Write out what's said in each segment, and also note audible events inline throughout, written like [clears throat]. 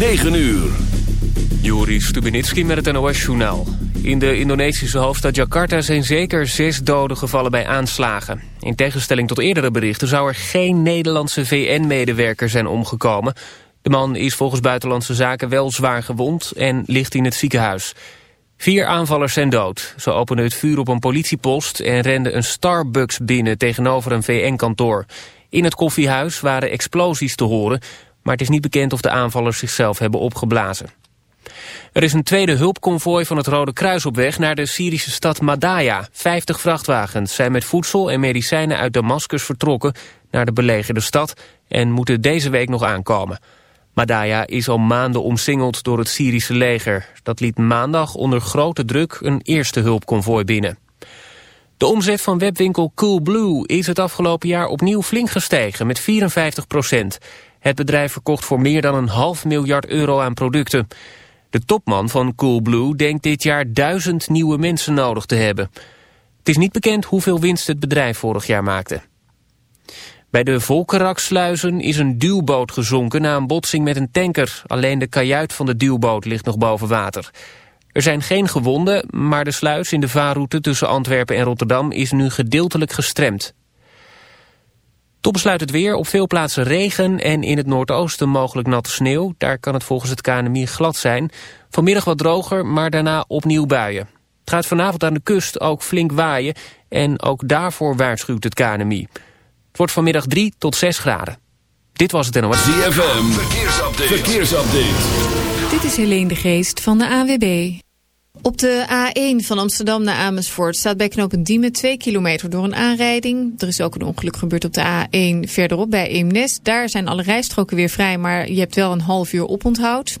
9 uur. Juri Stubenitski met het NOS-journaal. In de Indonesische hoofdstad Jakarta zijn zeker zes doden gevallen bij aanslagen. In tegenstelling tot eerdere berichten zou er geen Nederlandse VN-medewerker zijn omgekomen. De man is volgens Buitenlandse Zaken wel zwaar gewond en ligt in het ziekenhuis. Vier aanvallers zijn dood. Ze openden het vuur op een politiepost en renden een Starbucks binnen tegenover een VN-kantoor. In het koffiehuis waren explosies te horen, maar het is niet bekend of de aanvallers zichzelf hebben opgeblazen. Er is een tweede hulpconvooi van het Rode Kruis op weg naar de Syrische stad Madaya. Vijftig vrachtwagens zijn met voedsel en medicijnen uit Damascus vertrokken naar de belegerde stad en moeten deze week nog aankomen. Madaya is al maanden omsingeld door het Syrische leger. Dat liet maandag onder grote druk een eerste hulpconvooi binnen. De omzet van webwinkel Coolblue is het afgelopen jaar opnieuw flink gestegen met 54 procent. Het bedrijf verkocht voor meer dan een half miljard euro aan producten. De topman van Coolblue denkt dit jaar duizend nieuwe mensen nodig te hebben. Het is niet bekend hoeveel winst het bedrijf vorig jaar maakte. Bij de Volkeraksluizen is een duwboot gezonken na een botsing met een tanker. Alleen de kajuit van de duwboot ligt nog boven water. Er zijn geen gewonden, maar de sluis in de vaarroute tussen Antwerpen en Rotterdam is nu gedeeltelijk gestremd. Tot besluit het weer. Op veel plaatsen regen en in het noordoosten mogelijk natte sneeuw. Daar kan het volgens het KNMI glad zijn. Vanmiddag wat droger, maar daarna opnieuw buien. Het gaat vanavond aan de kust ook flink waaien en ook daarvoor waarschuwt het KNMI. Het wordt vanmiddag 3 tot 6 graden. Dit was het NOS. ZFM, verkeersupdate. verkeersupdate. Dit is Helene de Geest van de AWB. Op de A1 van Amsterdam naar Amersfoort staat bij knooppunt Diemen 2 kilometer door een aanrijding. Er is ook een ongeluk gebeurd op de A1 verderop bij Eemnes. Daar zijn alle rijstroken weer vrij, maar je hebt wel een half uur oponthoud.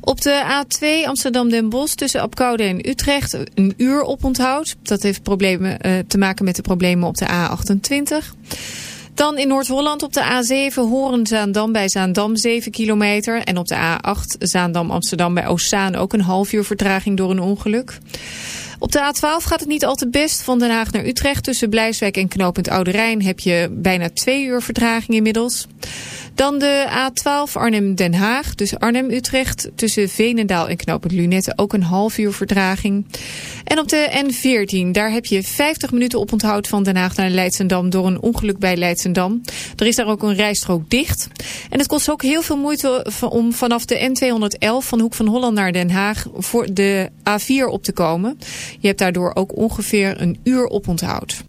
Op de A2 Amsterdam-Den Bosch tussen Apkoude en Utrecht een uur oponthoud. Dat heeft problemen, uh, te maken met de problemen op de A28. Dan in Noord-Holland op de A7 Horen-Zaandam bij Zaandam 7 kilometer. En op de A8 Zaandam-Amsterdam bij Ossaan ook een half uur vertraging door een ongeluk. Op de A12 gaat het niet al te best. Van Den Haag naar Utrecht tussen Blijswijk en knooppunt Oude Rijn heb je bijna twee uur vertraging inmiddels. Dan de A12 Arnhem-Den Haag, dus Arnhem-Utrecht... tussen Veenendaal en Knoopend Lunette ook een half uur vertraging. En op de N14, daar heb je 50 minuten op onthoud van Den Haag naar Leidsendam... door een ongeluk bij Leidsendam. Er is daar ook een rijstrook dicht. En het kost ook heel veel moeite om vanaf de N211 van Hoek van Holland naar Den Haag... voor de A4 op te komen. Je hebt daardoor ook ongeveer een uur op onthoud.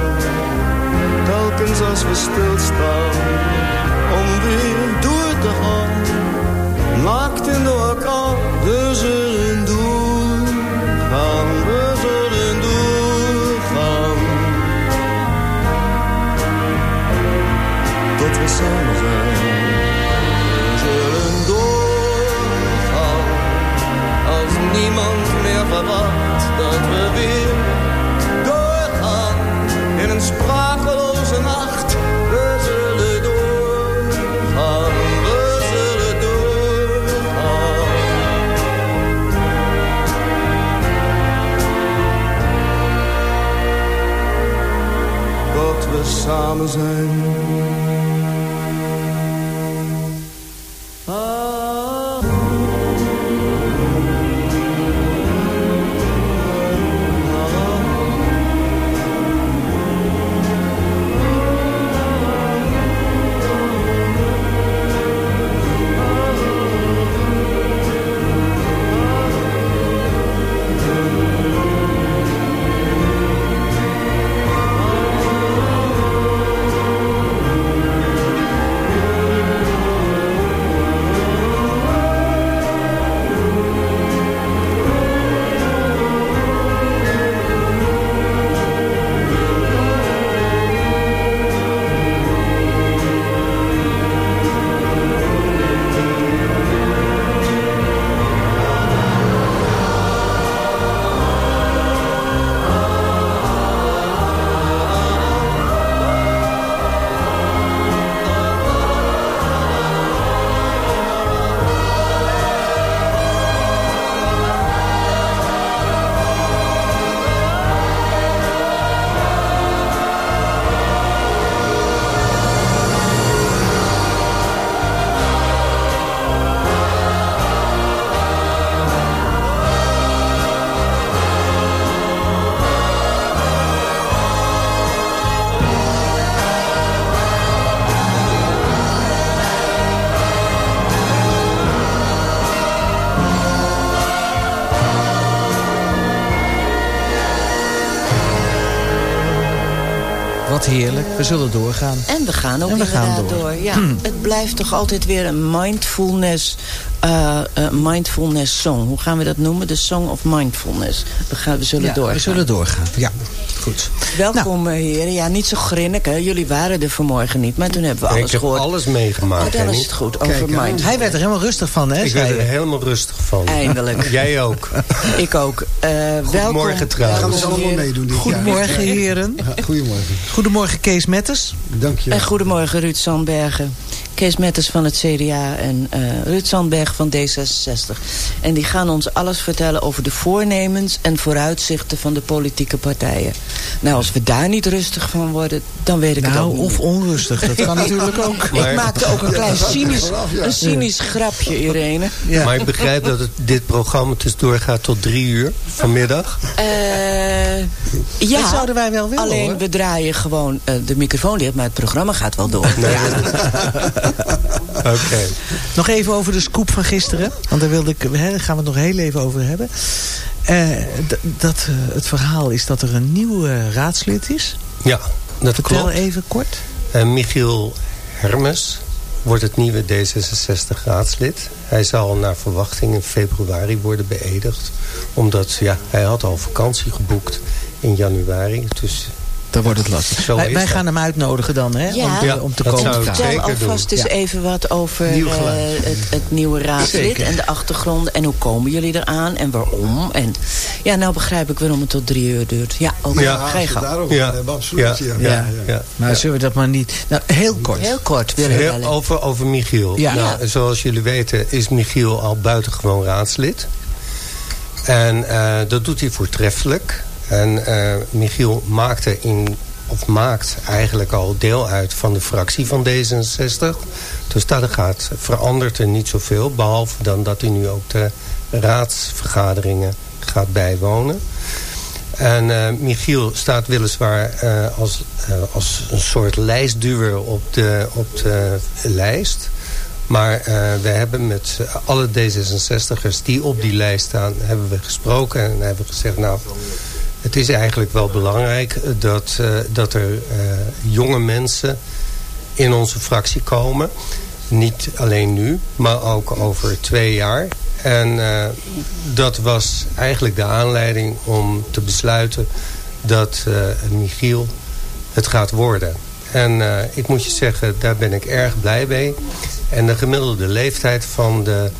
Als we stilstaan, om weer door te gaan. Maakt in de orkaan, we zullen doorgaan, we zullen Tot we We zullen doorgaan. En we gaan ook En we gaan door. door. Ja, Het blijft toch altijd weer een mindfulness, eh, eh, mindfulness song. Hoe gaan we dat noemen? De Song of Mindfulness. We, gaan, we zullen Ja, doorgaan. we zullen doorgaan. Ja, goed. Welkom eh, heren. Ja, niet zo grinnik hè. Jullie waren er vanmorgen niet. Maar toen hebben we alles ik heb gehoord. alles meegemaakt. Oh, Henny. is het goed. Over mind. Hij werd er helemaal rustig van, hè? Ik zei werd er helemaal rustig Eindelijk. Jij ook. Ik ook. Eh welkom. Goedemorgen trouwens. Gaan we allemaal heren. meedoen dit Goedemorgen, heren. Goedemorgen. Goedemorgen, Kees Metters. Dank je. En goedemorgen Ruud Sandbergen. Kees Metters van het CDA en eh Ruud Sandberg van D66. En die gaan ons alles vertellen over de voornemens en vooruitzichten van de politieke partijen. Nou, als we daar niet rustig van worden, dan weet ik het Nou, ook niet of onrustig. Dat kan [laughs] natuurlijk ook. Ik maakte ook een klein cynisch, een cynisch grapje, Irene. Maar ik begrijp dat het, dit programma dus doorgaat tot drie uur vanmiddag. Eh, ja, Dat zouden wij wel willen, alleen hoor. we draaien gewoon eh, de microfoon dicht, maar het programma gaat wel door. [laughs] Oké. Nog even over de scoop van gisteren. Want daar, wilde ik, hè, daar gaan we het nog heel even over hebben. Eh, dat, eh, het verhaal is dat er een nieuw eh, raadslid is. Ja, dat klopt. even kort. Eh, Michiel Hermes. wordt het nieuwe D66-raadslid. Hij zal naar verwachting in februari worden beëdigd. Omdat ja, hij had al vakantie geboekt in januari. Dus dan wordt het lastig. Wij, wij gaan hem uitnodigen dan, hè? Ja, om, te, om te komen. Vertel alvast eens even wat over uh, het, het, nieuwe raadslid en de achtergronden. En hoe komen jullie eraan en waarom? En ja, nou begrijp ik waarom het tot drie uur duurt. Ja, ook ja, ga je gang. Ja, absoluut. Ja, ja, ja, Maar zullen we dat maar niet... Nou, heel kort. Heel kort. Heel, over, over Michiel. Ja. Nou, zoals jullie weten is Michiel al buitengewoon raadslid. En uh, dat doet hij voortreffelijk. En uh, Michiel maakte in, of maakt eigenlijk al deel uit van de fractie van D66. Dus dat gaat, verandert er niet zoveel. Behalve dan dat hij nu ook de raadsvergaderingen gaat bijwonen. En uh, Michiel staat weliswaar uh, als, als een soort lijstduwer op de, op de lijst. Maar we hebben met alle D66'ers die op die lijst staan... hebben we gesproken en hebben gezegd... nou, het is eigenlijk wel belangrijk dat, uh, dat er uh, jonge mensen in onze fractie komen. Niet alleen nu, maar ook over twee jaar. En dat was eigenlijk de aanleiding om te besluiten dat Michiel het gaat worden. En ik moet je zeggen, daar ben ik erg blij mee. En de gemiddelde leeftijd van de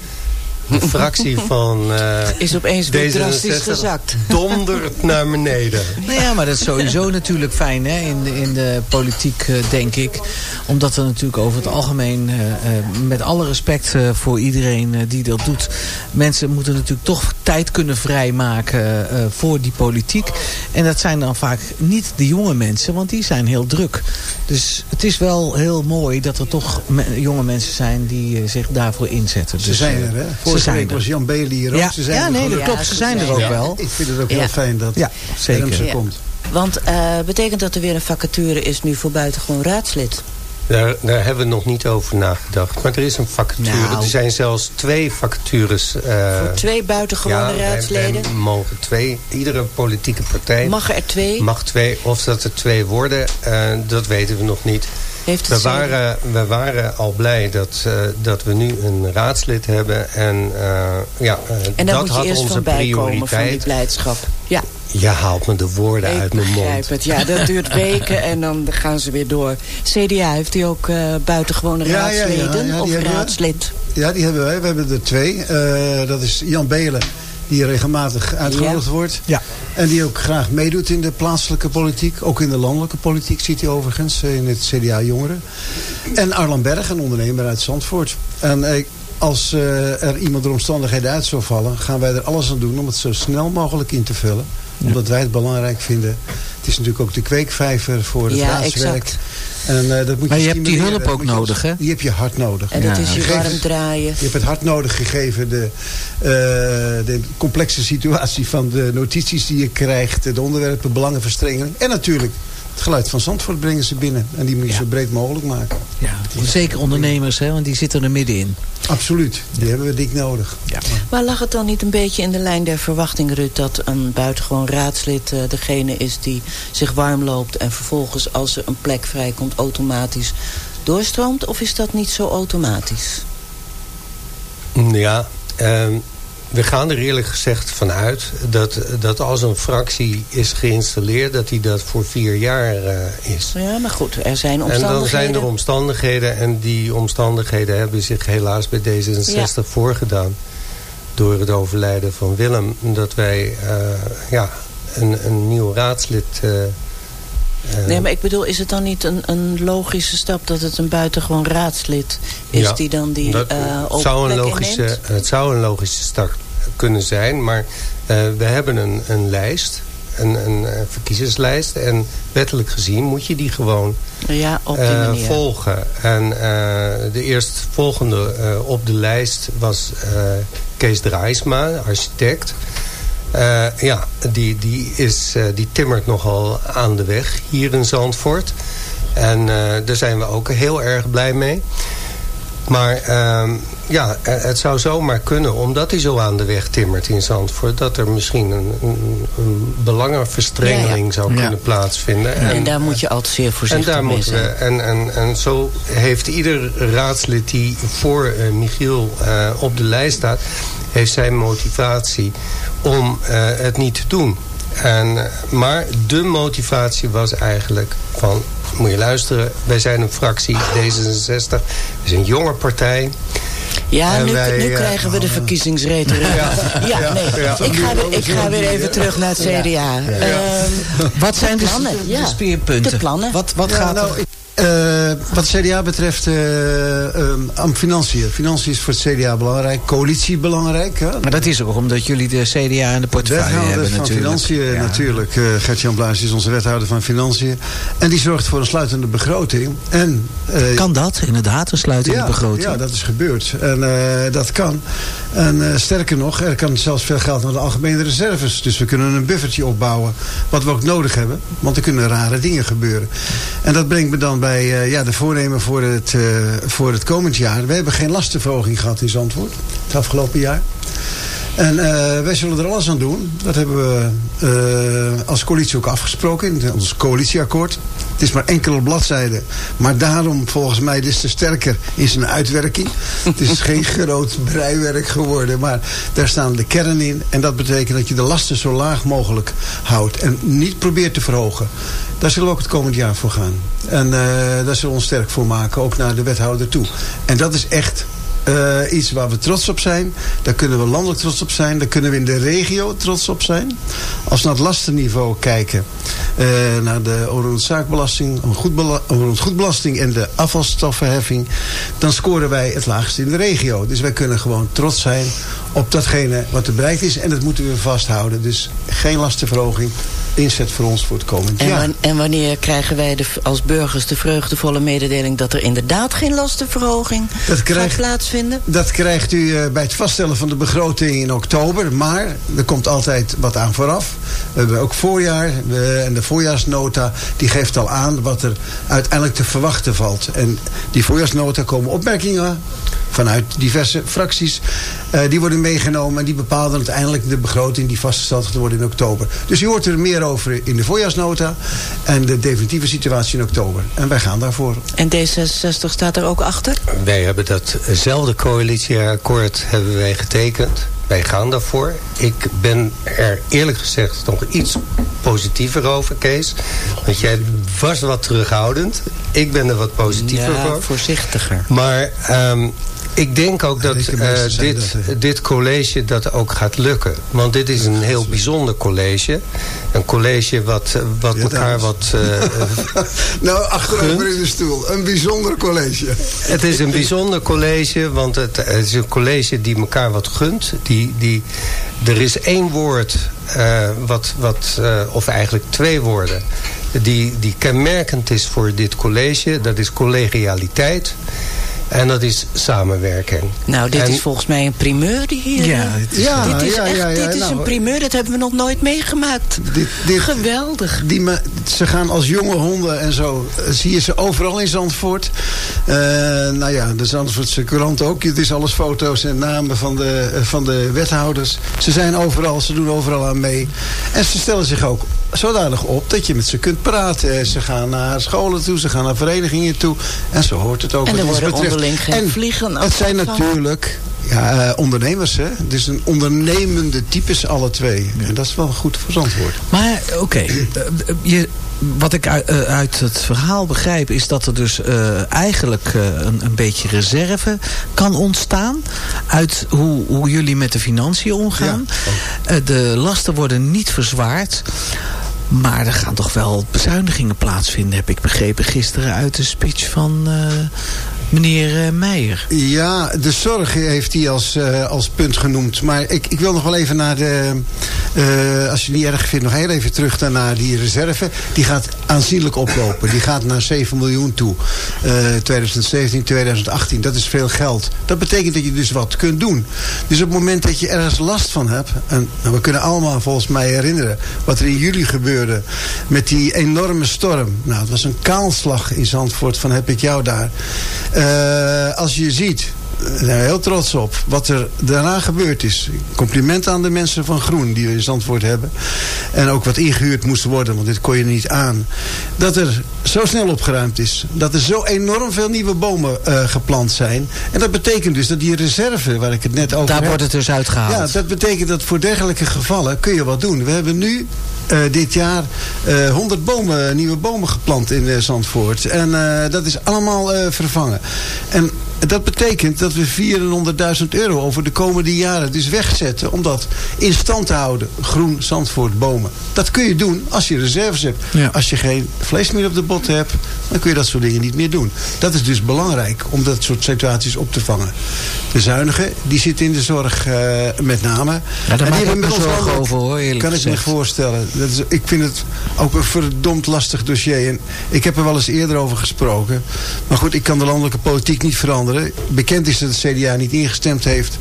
de fractie van uh, Is opeens weer drastisch gezakt. Dondert naar beneden. Nou ja, maar dat is sowieso natuurlijk fijn hè, in, de, in de politiek, uh, denk ik. Omdat er natuurlijk over het algemeen, uh, met alle respect voor iedereen die dat doet... mensen moeten natuurlijk toch tijd kunnen vrijmaken voor die politiek. En dat zijn dan vaak niet de jonge mensen, want die zijn heel druk. Dus het is wel heel mooi dat er toch jonge mensen zijn die zich daarvoor inzetten. Ze dus, zijn er, hè? Vorige week was Jan Bailey hier ook. Ja, ze zijn ja nee, dat klopt. Ze zijn er ook wel. Ik vind het ook heel fijn dat ja, zeker. komt. Want uh, betekent dat er weer een vacature is nu voor buitengewoon raadslid? Daar, daar, hebben we nog niet over nagedacht. Maar er is een vacature. Nou. Er zijn zelfs twee vacatures. Uh, Voor twee buitengewone ja, raadsleden? Wij mogen twee. Iedere politieke partij... Mag er twee? Mag twee. Of dat er twee worden, uh, dat weten we nog niet. Heeft we, waren, we waren al blij dat, uh, dat we nu een raadslid hebben. En, ja, en dat moet je had eerst onze van prioriteit. van die blijdschap. Ja. Je haalt me de woorden ik uit mijn mond. Het. Ja, dat duurt [laughs] weken en dan gaan ze weer door. CDA, heeft hij ook uh, buitengewone ja, raadsleden ja, ja, of raadslid? Ja, die hebben wij. We hebben er twee. Uh, dat is Jan Belen, die regelmatig uitgenodigd wordt. Ja. En die ook graag meedoet in de plaatselijke politiek. Ook in de landelijke politiek ziet hij overigens. In het CDA Jongeren. En Arlan Berg, een ondernemer uit Zandvoort. En als uh, er iemand door omstandigheden uit zou vallen... gaan wij er alles aan doen om het zo snel mogelijk in te vullen omdat wij het belangrijk vinden. Het is natuurlijk ook de kweekvijver voor het ja, raadswerk. Exact. En, uh, dat moet maar je, je hebt die hulp ook nodig, hè? Die heb je hard nodig. En dat is je warm draaien. Je hebt het hard nodig gegeven de, uh, de complexe situatie van de notities die je krijgt. De onderwerpen, belangenverstrengeling. En natuurlijk het geluid van Zandvoort brengen ze binnen. En die moet je zo breed mogelijk maken. Ja, zeker ondernemers, hè, want die zitten er middenin. Absoluut, die hebben we dik nodig. Ja. Maar lag het dan niet een beetje in de lijn der verwachting, Rut... dat een buitengewoon raadslid uh, degene is die zich warm loopt... en vervolgens als er een plek vrijkomt automatisch doorstroomt? Of is dat niet zo automatisch? Ja, uh, we gaan er eerlijk gezegd vanuit dat, dat als een fractie is geïnstalleerd... dat die dat voor vier jaar uh, is. Ja, maar goed, er zijn omstandigheden. En dan zijn er omstandigheden en die omstandigheden hebben zich helaas bij D66 ja. voorgedaan. Door het overlijden van Willem. Dat wij uh, ja, een, een nieuw raadslid... Uh, nee, maar ik bedoel, is het dan niet een, een logische stap dat het een buitengewoon raadslid is ja, die dan die dat, uh, het, zou een logische, het zou een logische stap kunnen zijn, maar uh, we hebben een, een lijst, een, een verkiezerslijst en wettelijk gezien moet je die gewoon ja, die uh, volgen. En de eerstvolgende op de lijst was Kees Draaisma, architect. Uh, ja, die, die, is, uh, die timmert nogal aan de weg hier in Zandvoort. En uh, daar zijn we ook heel erg blij mee. Maar ehm, ja, het zou zomaar kunnen, omdat hij zo aan de weg timmert in Zandvoort... dat er misschien een, een, een belangenverstrengeling zou kunnen plaatsvinden. En, en, daar moet je altijd zeer voorzichtig en daar mee zijn. We, en, en, en zo heeft ieder raadslid die voor Michiel op de lijst staat... heeft zijn motivatie om uh, het niet te doen. En, maar de motivatie was eigenlijk van... moet je luisteren, wij zijn een fractie D66. We zijn een jonge partij. Ja, nu, nu, krijgen we de verkiezingsreden. Ja, ja, nee. Ik, ga weer, ik ga weer even terug naar het CDA. Um, wat zijn de, plannen? de speerpunten? De plannen. Wat, wat gaat nou, er... wat het CDA betreft, uh, uh, financiën. Financiën is voor het CDA belangrijk. Coalitie belangrijk. Hè? Maar dat is ook omdat jullie de CDA en de portefeuille hebben van natuurlijk. Financiën ja. natuurlijk. Gert-Jan Blaas is onze wethouder van Financiën. En die zorgt voor een sluitende begroting. En, kan dat, inderdaad, een sluitende ja, begroting? Ja, dat is gebeurd. En dat kan. En sterker nog, er kan zelfs veel geld naar de algemene reserves. Dus we kunnen een buffertje opbouwen. Wat we ook nodig hebben. Want er kunnen rare dingen gebeuren. En dat brengt me dan bij uh, ja, de voornemen voor het, uh, voor het komend jaar. We hebben geen lastenverhoging gehad in Zandvoort. Het afgelopen jaar. En uh, wij zullen er alles aan doen. Dat hebben we als coalitie ook afgesproken in ons coalitieakkoord. Het is maar enkele bladzijden. Maar daarom volgens mij is te sterker in zijn uitwerking. Het is [laughs] geen groot breiwerk geworden. Maar daar staan de kern in. En dat betekent dat je de lasten zo laag mogelijk houdt. En niet probeert te verhogen. Daar zullen we ook het komend jaar voor gaan. En uh, daar zullen we ons sterk voor maken. Ook naar de wethouder toe. En dat is echt uh, iets waar we trots op zijn. Daar kunnen we landelijk trots op zijn. Daar kunnen we in de regio trots op zijn. Als we naar het lastenniveau kijken. Uh, naar de zaakbelasting, goedbelasting en de afvalstoffenheffing. Dan scoren wij het laagst in de regio. Dus wij kunnen gewoon trots zijn op datgene wat er bereikt is. En dat moeten we vasthouden. Dus geen lastenverhoging inzet voor ons voor het komend en jaar. En wanneer krijgen wij de, als burgers de vreugdevolle mededeling... dat er inderdaad geen lastenverhoging dat krijgt, gaat plaatsvinden? Dat krijgt u uh, bij het vaststellen van de begroting in oktober. Maar er komt altijd wat aan vooraf. We hebben ook voorjaar. We, en de voorjaarsnota die geeft al aan wat er uiteindelijk te verwachten valt. En die voorjaarsnota komen opmerkingen vanuit diverse fracties. Uh, die worden meegenomen en die bepalen uiteindelijk de begroting die vastgesteld gaat worden in oktober. Dus u hoort er meer over in de voorjaarsnota en de definitieve situatie in oktober. En wij gaan daarvoor. En D66 staat er ook achter? Wij hebben datzelfde coalitieakkoord hebben wij getekend. Wij gaan daarvoor. Ik ben er eerlijk gezegd nog iets positiever over, Kees. Want jij was wat terughoudend. Ik ben er wat positiever ja, voor. voorzichtiger. Maar um, ik denk ook dat uh, dit, dit college dat ook gaat lukken. Want dit is een heel bijzonder college. Een college wat, wat ja, elkaar wat... Uh, [laughs] nou, achterover in de stoel. Een bijzonder college. Het is een bijzonder college, want het, het is een college die elkaar wat gunt. Die, die, er is één woord, uh, wat, wat, of eigenlijk twee woorden... Die, die kenmerkend is voor dit college. Dat is collegialiteit. En dat is samenwerking. Nou, dit is volgens mij een primeur die hier... Ja, is, ja, dit is, ja, echt, ja, ja, dit is nou, een primeur, dat hebben we nog nooit meegemaakt. Dit, dit, Geweldig. Die, ze gaan als jonge honden en zo. Zie je ze overal in Zandvoort. Uh, nou ja, de Zandvoortse krant ook. Het is alles foto's en namen van de, van de wethouders. Ze zijn overal, ze doen overal aan mee. En ze stellen zich ook zodanig op dat je met ze kunt praten. Ze gaan naar scholen toe, ze gaan naar verenigingen toe. En zo hoort het ook. En er worden onderling geen en vliegen Het zijn natuurlijk ja, uh, ondernemers, hè. Het is een ondernemende types, alle twee. En dat is wel goed voor antwoord. Maar, oké. Okay. je wat ik uit, uit, het verhaal begrijp is dat er dus uh, eigenlijk uh, een, een, beetje reserve kan ontstaan. Uit hoe, hoe jullie met de financiën omgaan. Ja. Uh, de lasten worden niet verzwaard. Maar er gaan toch wel bezuinigingen plaatsvinden, heb ik begrepen gisteren uit de speech van uh, meneer uh, Meijer. Ja, de zorg heeft hij als, uh, als punt genoemd. Maar ik, ik wil nog wel even naar de, als je niet erg vindt, nog heel even terug naar die reserve. Die gaat aanzienlijk oplopen. Die gaat naar 7 miljoen toe. 2017, 2018. Dat is veel geld. Dat betekent dat je dus wat kunt doen. Dus op het moment dat je ergens last van hebt. En nou, we kunnen allemaal volgens mij herinneren. Wat er in juli gebeurde. Met die enorme storm. Nou, het was een kaalslag in Zandvoort. Van heb ik jou daar. Als je ziet daar zijn we heel trots op. Wat er daarna gebeurd is. Compliment aan de mensen van Groen die we in Zandvoort hebben. En ook wat ingehuurd moest worden, want dit kon je niet aan. Dat er zo snel opgeruimd is. Dat er zo enorm veel nieuwe bomen uh, geplant zijn. En dat betekent dus dat die reserve waar ik het net over Daar heb, wordt het dus uitgehaald. Ja, dat betekent dat voor dergelijke gevallen kun je wat doen. We hebben nu uh, dit jaar uh, 100 bomen, nieuwe bomen geplant in Zandvoort. En dat is allemaal vervangen. En dat betekent dat we 400.000 euro over de komende jaren dus wegzetten. Om dat in stand te houden. Groen Zandvoort bomen. Dat kun je doen als je reserves hebt. Ja. Als je geen vlees meer op de bot hebt. Dan kun je dat soort dingen niet meer doen. Dat is dus belangrijk om dat soort situaties op te vangen. De zuinigen, die zitten in de zorg uh, met name. Ja, daar en die hebben me zorgen over hoor, Kan gezegd. ik me voorstellen. Dat is, ik vind het ook een verdomd lastig dossier. En ik heb er wel eens eerder over gesproken. Maar goed, ik kan de landelijke politiek niet veranderen. Bekend is dat het CDA niet ingestemd heeft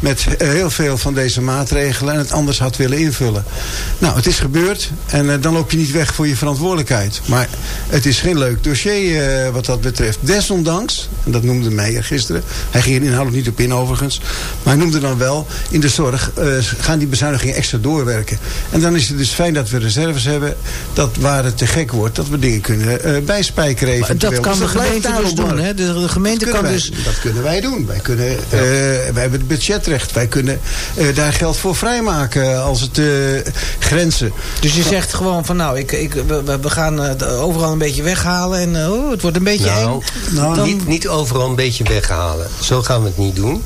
met heel veel van deze maatregelen en het anders had willen invullen. Nou, het is gebeurd en uh, dan loop je niet weg voor je verantwoordelijkheid. Maar het is geen leuk dossier uh, wat dat betreft. Desondanks, en dat noemde Meijer gisteren, hij ging er inhoudelijk niet op in overigens, maar hij noemde dan wel, in de zorg uh, gaan die bezuinigingen extra doorwerken. En dan is het dus fijn dat we reserves hebben, dat waar het te gek wordt, dat we dingen kunnen bijspijkeren eventueel. Dat kan dus de gemeente dus doen, hè? De, de gemeente kan wij, dus... Dat kunnen wij doen. Wij, kunnen, wij hebben het Wij kunnen uh, daar geld voor vrijmaken als het uh, grenzen. Dus je zegt gewoon van nou, ik, ik, we, we gaan overal een beetje weghalen en oh, het wordt een beetje nou, eng. Nou, Dan... niet, niet overal een beetje weghalen. Zo gaan we het niet doen.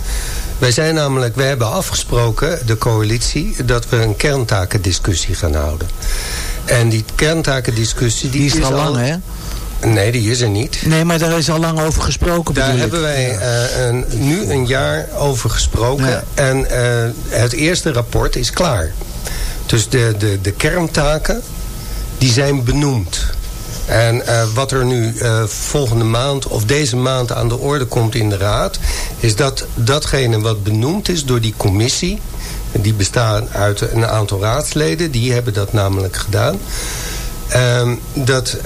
Wij zijn namelijk, wij hebben afgesproken, de coalitie, dat we een kerntakendiscussie gaan houden. En die kerntakendiscussie... Die, die is, is al lang, hè? Nee, die is er niet. Nee, maar daar is al lang over gesproken. Daar hebben wij uh, een, nu een jaar over gesproken. Ja. En uh, het eerste rapport is klaar. Dus de, de, de kerntaken, die zijn benoemd. En uh, wat er nu volgende maand of deze maand aan de orde komt in de raad... is dat datgene wat benoemd is door die commissie... die bestaan uit een aantal raadsleden, die hebben dat namelijk gedaan... Ehm, dat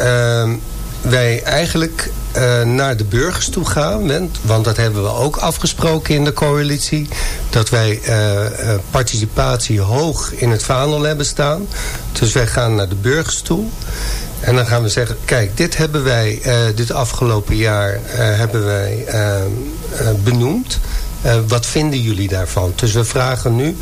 wij eigenlijk uh, naar de burgers toe gaan. Want dat hebben we ook afgesproken in de coalitie. Dat wij uh, uh, participatie hoog in het vaandel hebben staan. Dus wij gaan naar de burgers toe. En dan gaan we zeggen, kijk, dit hebben wij dit afgelopen jaar hebben wij benoemd. Wat vinden jullie daarvan? Dus we vragen nu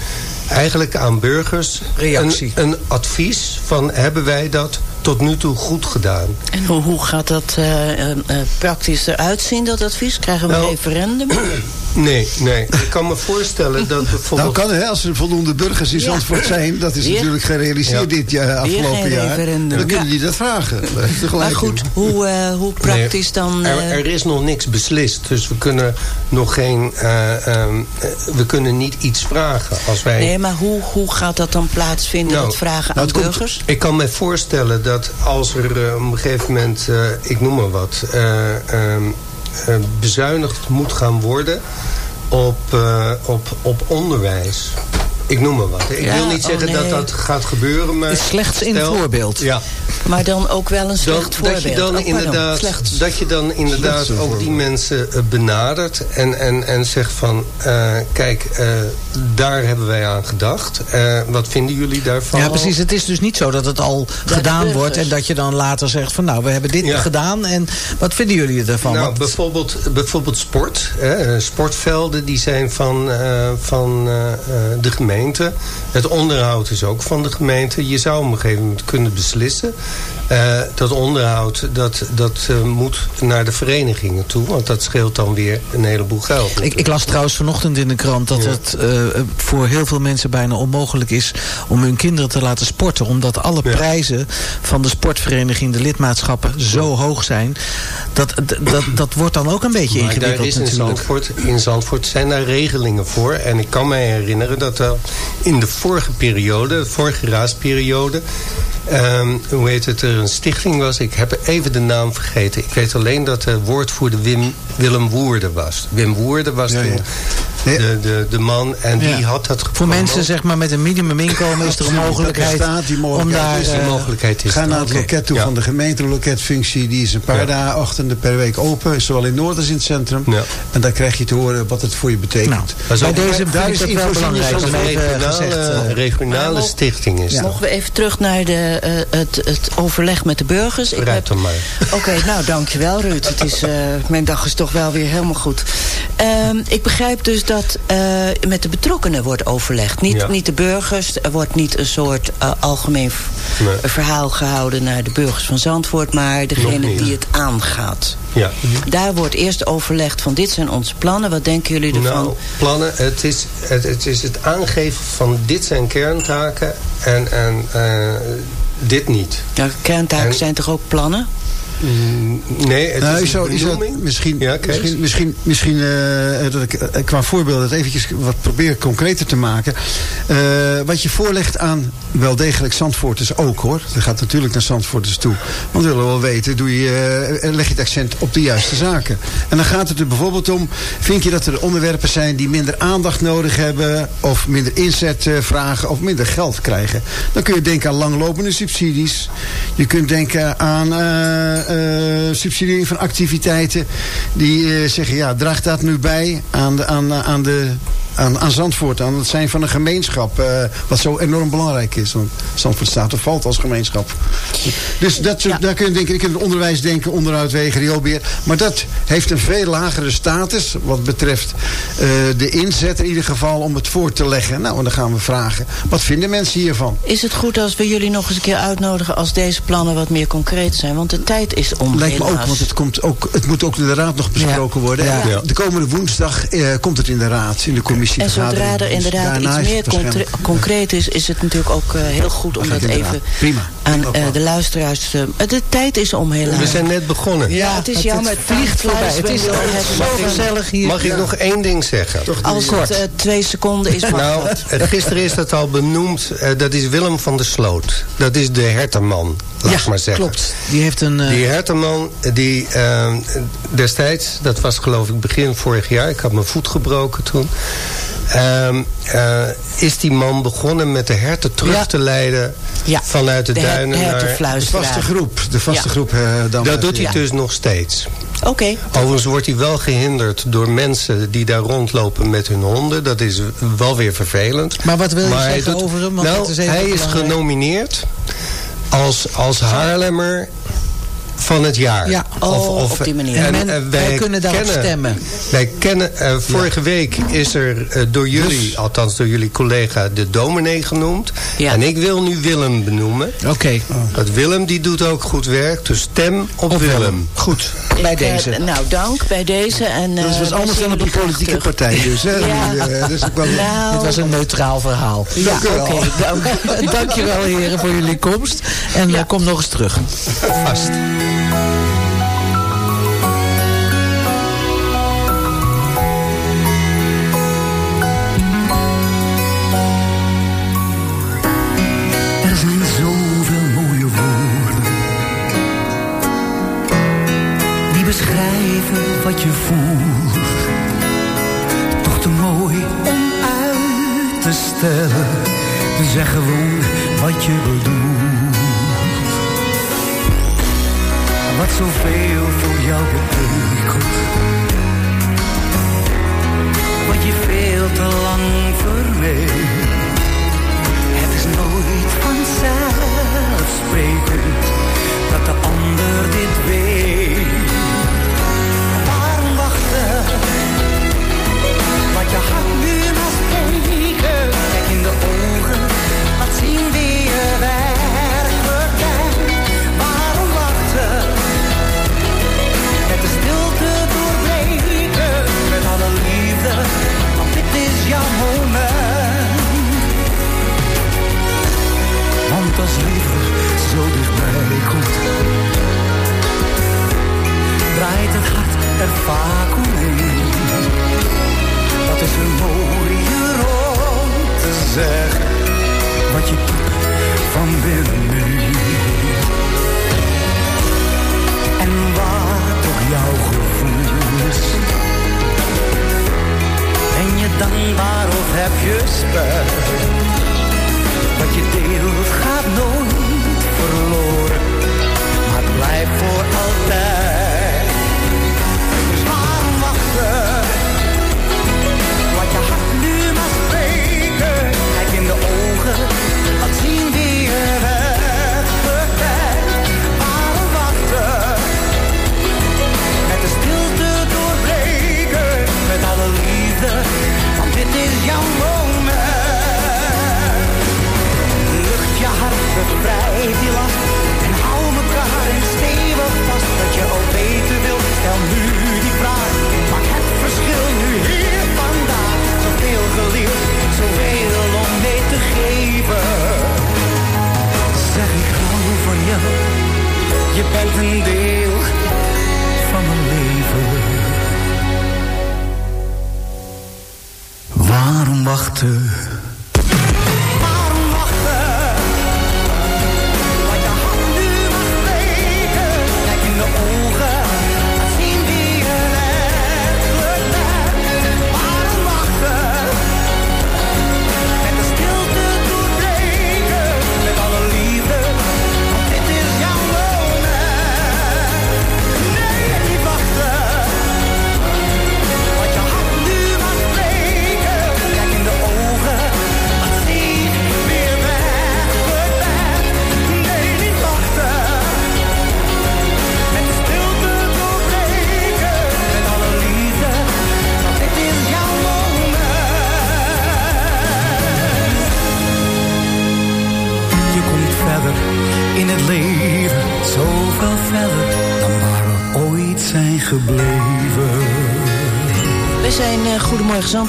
eigenlijk aan burgers Reactie. Een, een advies van hebben wij dat tot nu toe goed gedaan. En hoe, hoe gaat dat uh, uh, praktisch eruit zien, dat advies? Krijgen we nou, een referendum? [clears throat] Nee, nee. Ik kan me voorstellen dat [laughs] bijvoorbeeld... Nou kan hè, als er voldoende burgers in Zandvoort ja. zijn... dat is Weer? natuurlijk gerealiseerd ja. dit jaar, afgelopen jaar... dan kunnen die dat vragen. [laughs] maar goed, hoe, uh, hoe praktisch nee, dan... Er, er, is nog niks beslist, dus we kunnen nog geen... um, we kunnen niet iets vragen als wij... Nee, maar hoe, hoe gaat dat dan plaatsvinden, nou, dat vragen nou, aan burgers? Ik kan me voorstellen dat als er op een gegeven moment... Ik noem maar wat... Um, bezuinigd moet gaan worden op, uh, op, op onderwijs. Ik noem maar wat. Ik ja, wil niet zeggen oh nee. dat dat gaat gebeuren. Maar slechts in stel, voorbeeld. Ja. Maar dan ook wel een slecht dat, voorbeeld. Dat je dan oh, inderdaad, dat je dan inderdaad ook die mensen uh, benadert. En, en, en zegt van, uh, kijk, uh, daar hebben wij aan gedacht. wat vinden jullie daarvan? Ja, precies. Het is dus niet zo dat het al gedaan wordt. En dat je dan later zegt van nou, we hebben dit Ja. gedaan. En wat vinden jullie ervan? Nou, Want- bijvoorbeeld, bijvoorbeeld sport. Hè, sportvelden die zijn van, uh, van uh, de gemeente. Het onderhoud is ook van de gemeente. Je zou op een gegeven moment kunnen beslissen. Uh, dat onderhoud dat, dat moet naar de verenigingen toe. Want dat scheelt dan weer een heleboel geld. Ik, ik las trouwens vanochtend in de krant dat Ja. het uh, voor heel veel mensen bijna onmogelijk is om hun kinderen te laten sporten. Omdat alle Ja. prijzen van de sportvereniging, de lidmaatschappen, zo hoog zijn. Dat, dat, dat, wordt dan ook een beetje Maar daar is in. Zandvoort, in Zandvoort zijn daar regelingen voor. En ik kan me herinneren dat er in de vorige periode, de vorige raadsperiode... Um, hoe heet het, er een stichting was. Ik heb even de naam vergeten. Ik weet alleen dat de woordvoerder Wim, Willem Woerden was. Wim Woerden was ja, ja de, de, de man. En die had dat Voor mensen zeg maar, met een minimuminkomen is er een mogelijkheid. die mogelijkheid om daar, is, uh, mogelijkheid is ga naar het loket toe van de gemeente. De loketfunctie die is een paar dagen ochtenden per week open. Zowel in Noord als in het centrum. En dan krijg je te horen wat het voor je betekent. Nou, bij deze daar is het wel belangrijk. Dat een regionale, regionale stichting is. Mogen we even terug naar de, uh, het, het overleg met de burgers? Ik heb... dan maar. [laughs] Oké, okay, nou dankjewel Ruud. Het is, uh, mijn dag is toch wel weer helemaal goed. Um, ik begrijp dus dat dat uh, met de betrokkenen wordt overlegd. Niet, ja. niet de burgers. Er wordt niet een soort uh, algemeen nee. verhaal gehouden naar de burgers van Zandvoort... maar degene die het aangaat. Ja. Daar wordt eerst overlegd van dit zijn onze plannen. Wat denken jullie ervan? Nou, plannen, het is het, het, is het aangeven van dit zijn kerntaken en, en uh, dit niet. Ja, kerntaken en, zijn toch ook plannen? Nee, het nou, is zo, is dat misschien, ja, misschien, misschien, misschien uh, dat ik uh, qua voorbeeld het eventjes wat probeer concreter te maken. Uh, wat je voorlegt aan wel degelijk Zandvoorters ook hoor. Dat gaat natuurlijk naar Zandvoorters toe. Want we willen wel weten, doe je, leg je het accent op de juiste zaken. En dan gaat het er bijvoorbeeld om, vind je dat er onderwerpen zijn die minder aandacht nodig hebben, of minder inzet vragen, of minder geld krijgen. Dan kun je denken aan langlopende subsidies. Je kunt denken aan uh, subsidiering van activiteiten die uh, zeggen, ja, draagt dat nu bij aan de, aan, aan de aan, aan Zandvoort, aan het zijn van een gemeenschap. Uh, wat zo enorm belangrijk is. Want Zandvoort staat of valt als gemeenschap. Dus dat, ja. daar kun je denken, ik kan het onderwijs denken, onderhoud, wegen, rioolbeheer. Maar dat heeft een veel lagere status wat betreft uh, de inzet in ieder geval om het voor te leggen. Nou, en dan gaan we vragen, wat vinden mensen hiervan? Is het goed als we jullie nog eens een keer uitnodigen als deze plannen wat meer concreet zijn? Want de tijd is om. Lijkt me ook, want het, komt ook, het moet ook in de raad nog besproken ja. worden. Ja. De komende woensdag uh, komt het in de raad, in de commissie. En zodra er inderdaad iets meer concreet is, is het natuurlijk ook uh, heel goed om dat even Prima. Aan uh, de luisteraars te... Uh, de tijd is om helaas. We zijn net begonnen. Ja, het is jammer. Het vliegt voorbij. Het is zo gezellig hier. Mag ik nog één ding zeggen? Als het twee seconden is. Nou, gisteren is dat al benoemd. dat is Willem van der Sloot. Dat is de herterman. Laat ja, maar zeggen. klopt. Die heeft een... Die herterman, die destijds, dat was geloof ik begin vorig jaar. Ik had mijn voet gebroken toen. Um, uh, is die man begonnen met de herten terug ja. te leiden ja. vanuit de, de duinen naar de vaste groep. De vaste ja. groep uh, dan dat doet hij dus nog steeds. Oké. Okay. Overigens wordt hij wel gehinderd door mensen die daar rondlopen met hun honden. Dat is wel weer vervelend. Maar wat wil je maar zeggen doet, over hem? Nou, is hij is genomineerd als, als Haarlemmer van het jaar. Ja, of, of, op die manier. En, en, en wij, wij, kunnen daarop kennen, stemmen. Wij kennen, uh, vorige ja. week is er uh, door jullie, dus, althans door jullie collega, de dominee genoemd. Ja. En ik wil nu Willem benoemen. Oké. Okay. Dat Willem die doet ook goed werk, dus stem op, op Willem. Willem. Goed, ik, bij deze. Uh, nou, dank bij deze. En, dat is wat anders dan op een politieke terug. partij dus. Hè? [laughs] ja. dus wel, nou, dit was een neutraal verhaal. Ja, dank, okay, dank. [laughs] dank je wel heren voor jullie komst. En ja. kom nog eens terug. Vast. Wat je voelt. Toch te mooi om uit te stellen. Zeg gewoon wat je bedoelt. Zoveel voor jou betekent. Wat je veel te lang vermeed. Het is nooit vanzelfsprekend vaak omheen. Dat is een mooie rond te zeggen wat je doet van binnen. En waar toch jouw gevoelens? Ben je dankbaar of heb je spijt? Wat je deelt gaat nooit verloren, maar blijft voor altijd. Dit is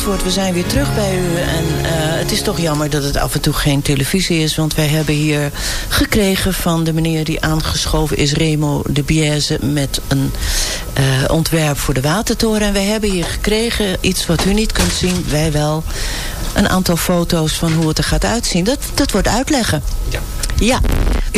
Zandvoort, we zijn weer terug bij u. En uh, het is toch jammer dat het af en toe geen televisie is. Want wij hebben hier gekregen van de meneer die aangeschoven is... Remo de Biese met een uh, ontwerp voor de Watertoren. En wij hebben hier gekregen iets wat u niet kunt zien, wij wel... een aantal foto's van hoe het er gaat uitzien. Dat, dat wordt uitleggen. Ja. Ja.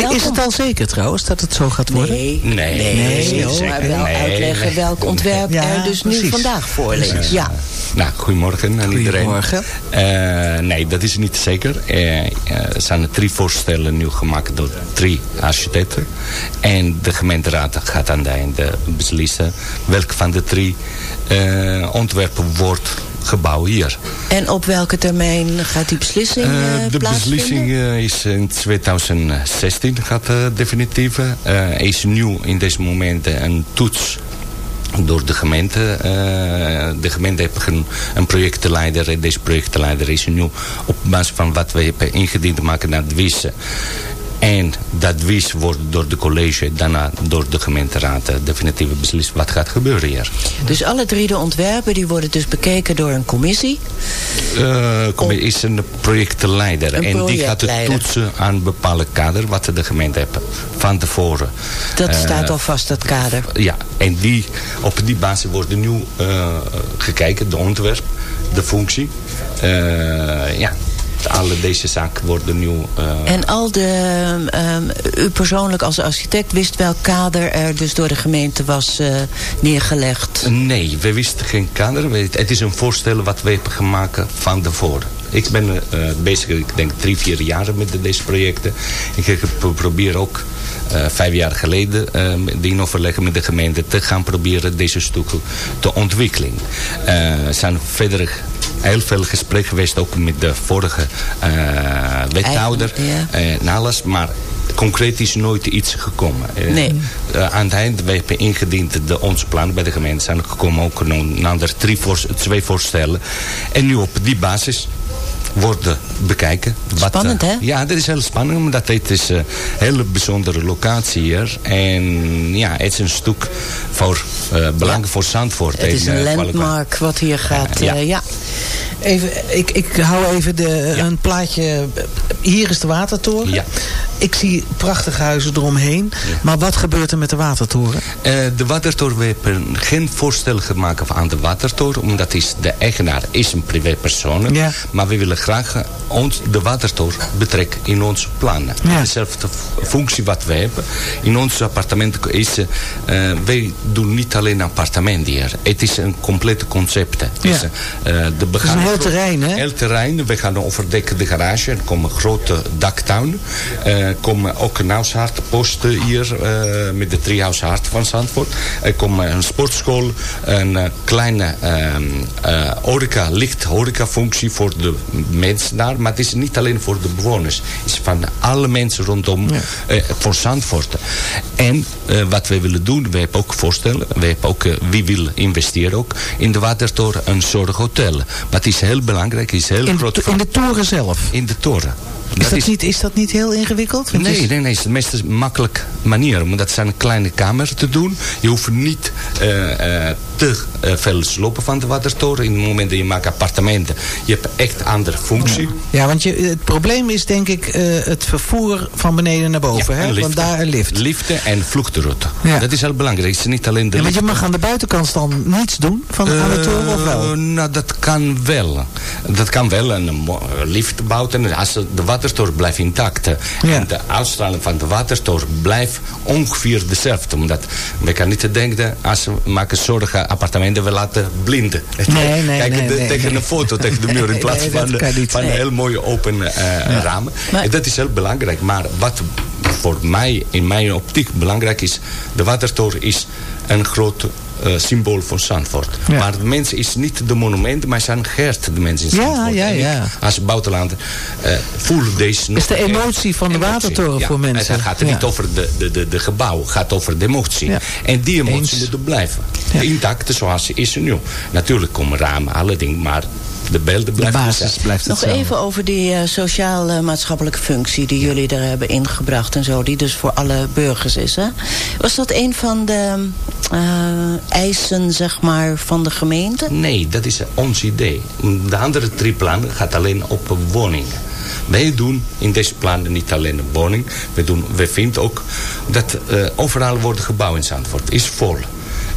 Welkom. Is het al zeker trouwens dat het zo gaat worden? Nee, nee, nee, nee nee maar wel uitleggen welk ontwerp er dus precies. nu vandaag voor ligt. Ja. Nou, goedemorgen aan iedereen. Goedemorgen. Uh, nee, dat is niet zeker. Uh, er zijn drie voorstellen nu gemaakt door drie architecten. En de gemeenteraad gaat aan het einde beslissen welke van de drie uh, ontwerpen wordt gebouw hier. En op welke termijn gaat die beslissing uh, De beslissing uh, is in 2016 gaat uh, definitief. Is nieuw in deze momenten een toets door de gemeente. De gemeente heeft een, een projectenleider. En deze projectenleider is nu op basis van wat we hebben ingediend maken naar het wissen. En dat wies wordt door de college, daarna door de gemeenteraad definitief beslist wat gaat gebeuren hier. Dus alle drie de ontwerpen die worden dus bekeken door een commissie? Uh, commissie is een projectenleider. Een en die gaat het toetsen aan een bepaalde kader wat de gemeente heeft van tevoren. Dat uh, staat al vast, dat kader? Ja, en die, op die basis wordt nu uh, gekeken, de ontwerp, de functie. ja, alle deze zaken worden nu... Uh... En al de... Um, u persoonlijk als architect wist welk kader er dus door de gemeente was uh, neergelegd? Nee, we wisten geen kader. Het is een voorstel wat we hebben gemaakt van tevoren. Ik ben uh, bezig, ik denk drie, vier jaar met deze projecten. Ik probeer ook uh, vijf jaar geleden uh, in overleggen met de gemeente te gaan proberen deze stukken te ontwikkelen. Er zijn verder heel veel gesprek geweest ook met de vorige uh, wethouder ja. en alles. Maar concreet is nooit iets gekomen. Nee. Uh, aan het eind, we hebben ingediend de, onze plannen bij de gemeente. Zijn er gekomen ook een ander drie voor, twee voorstellen. En nu op die basis worden bekijken. Spannend, wat, hè? Ja, dat is heel spannend, omdat het is een hele bijzondere locatie hier. En ja, het is een stuk voor, uh, belang ja. voor Zandvoort. Het is een landmark wat hier gaat, uh, ja. ja. Even, ik, ik hou even de, ja. een plaatje. Hier is de watertoren. Ja. Ik zie prachtige huizen eromheen. Maar wat gebeurt er met de watertoren? Uh, de watertoren, we hebben geen voorstel gemaakt aan de watertoren. Omdat is, de eigenaar is een privépersoon. Ja. Maar we willen graag ons, de watertoren betrekken in onze plannen. Ja. Dezelfde functie wat we hebben. In ons appartement is, uh, wij doen niet alleen appartementen hier. Het is een complete concept. Het is, uh, de het is een heel terrein, hè? Heel terrein. We gaan overdekken de garage. Er komen grote daktuin. Er komen ook een posten hier met de Treehouse Hart van Zandvoort. Er komt een sportschool, een kleine uh, horeca, licht horecafunctie voor de mensen daar. Maar het is niet alleen voor de bewoners. Het is van alle mensen rondom ja. voor Zandvoort. En wat wij willen doen, wij hebben ook voorstellen. Wij hebben ook, wie wil investeren ook in de Watertoren een soort hotel. Maar het is heel belangrijk, is heel in groot. De, in de toren zelf? In de toren. Is dat, is, niet, is dat niet heel ingewikkeld? Nee, is... nee, nee. Het is de meest makkelijke manier. Om dat zijn kleine kamers te doen. Je hoeft niet uh, uh, te uh, veel slopen van de watertoren. In het moment dat je maakt appartementen. Je hebt echt andere functie. Ja, want je, het probleem is denk ik het vervoer van beneden naar boven. Ja, hè? Want daar een lift. Liften en vluchtroute. Ja. Dat is heel belangrijk. Het is niet alleen de ja, want je mag aan de buitenkant dan niets doen van de, aan de toren of wel? Nou, dat kan wel. Dat kan wel. Een lift bouwen. Als de watertoren blijft intact. Ja. En de uitstraling van de watertoren blijft ongeveer dezelfde. Omdat we kan niet denken, als we maken zorgen appartementen, we laten blinden. Nee, nee, Kijk nee, de, nee, tegen nee. een foto, tegen de muur in [laughs] plaats Nee, van, van een heel mooie open uh, Ja. ramen. Maar- En dat is heel belangrijk. Maar wat voor mij, in mijn optiek belangrijk is, de watertoren is een groot eh, symbool van Zandvoort. Ja. Maar de mensen is niet de monumenten, maar zijn geert de mensen in Ja, Zandvoort. ja, ik, ja. als buitenlander eh voelen deze Is de emotie van de watertoren Ja, voor mensen. Het gaat er Ja. niet over de, de, de, de gebouw, het gaat over de emotie. Ja. En die emotie Eens. moet er blijven. Intact zoals ze is nu. Natuurlijk komen ramen, alle dingen, maar de beelden De blijven basis hetzelfde. blijft Nog hetzelfde. even over die eh, sociaal-maatschappelijke functie die jullie er hebben ingebracht en zo, die dus voor alle burgers is. Hè? Was dat een van de eh, eisen, zeg maar, van de gemeente? Nee, dat is ons idee. De andere drie plannen gaat alleen op woningen. Wij doen in deze plannen niet alleen een woning. We, doen, we vinden ook dat eh, overal worden gebouwd in Zandvoort. Is vol.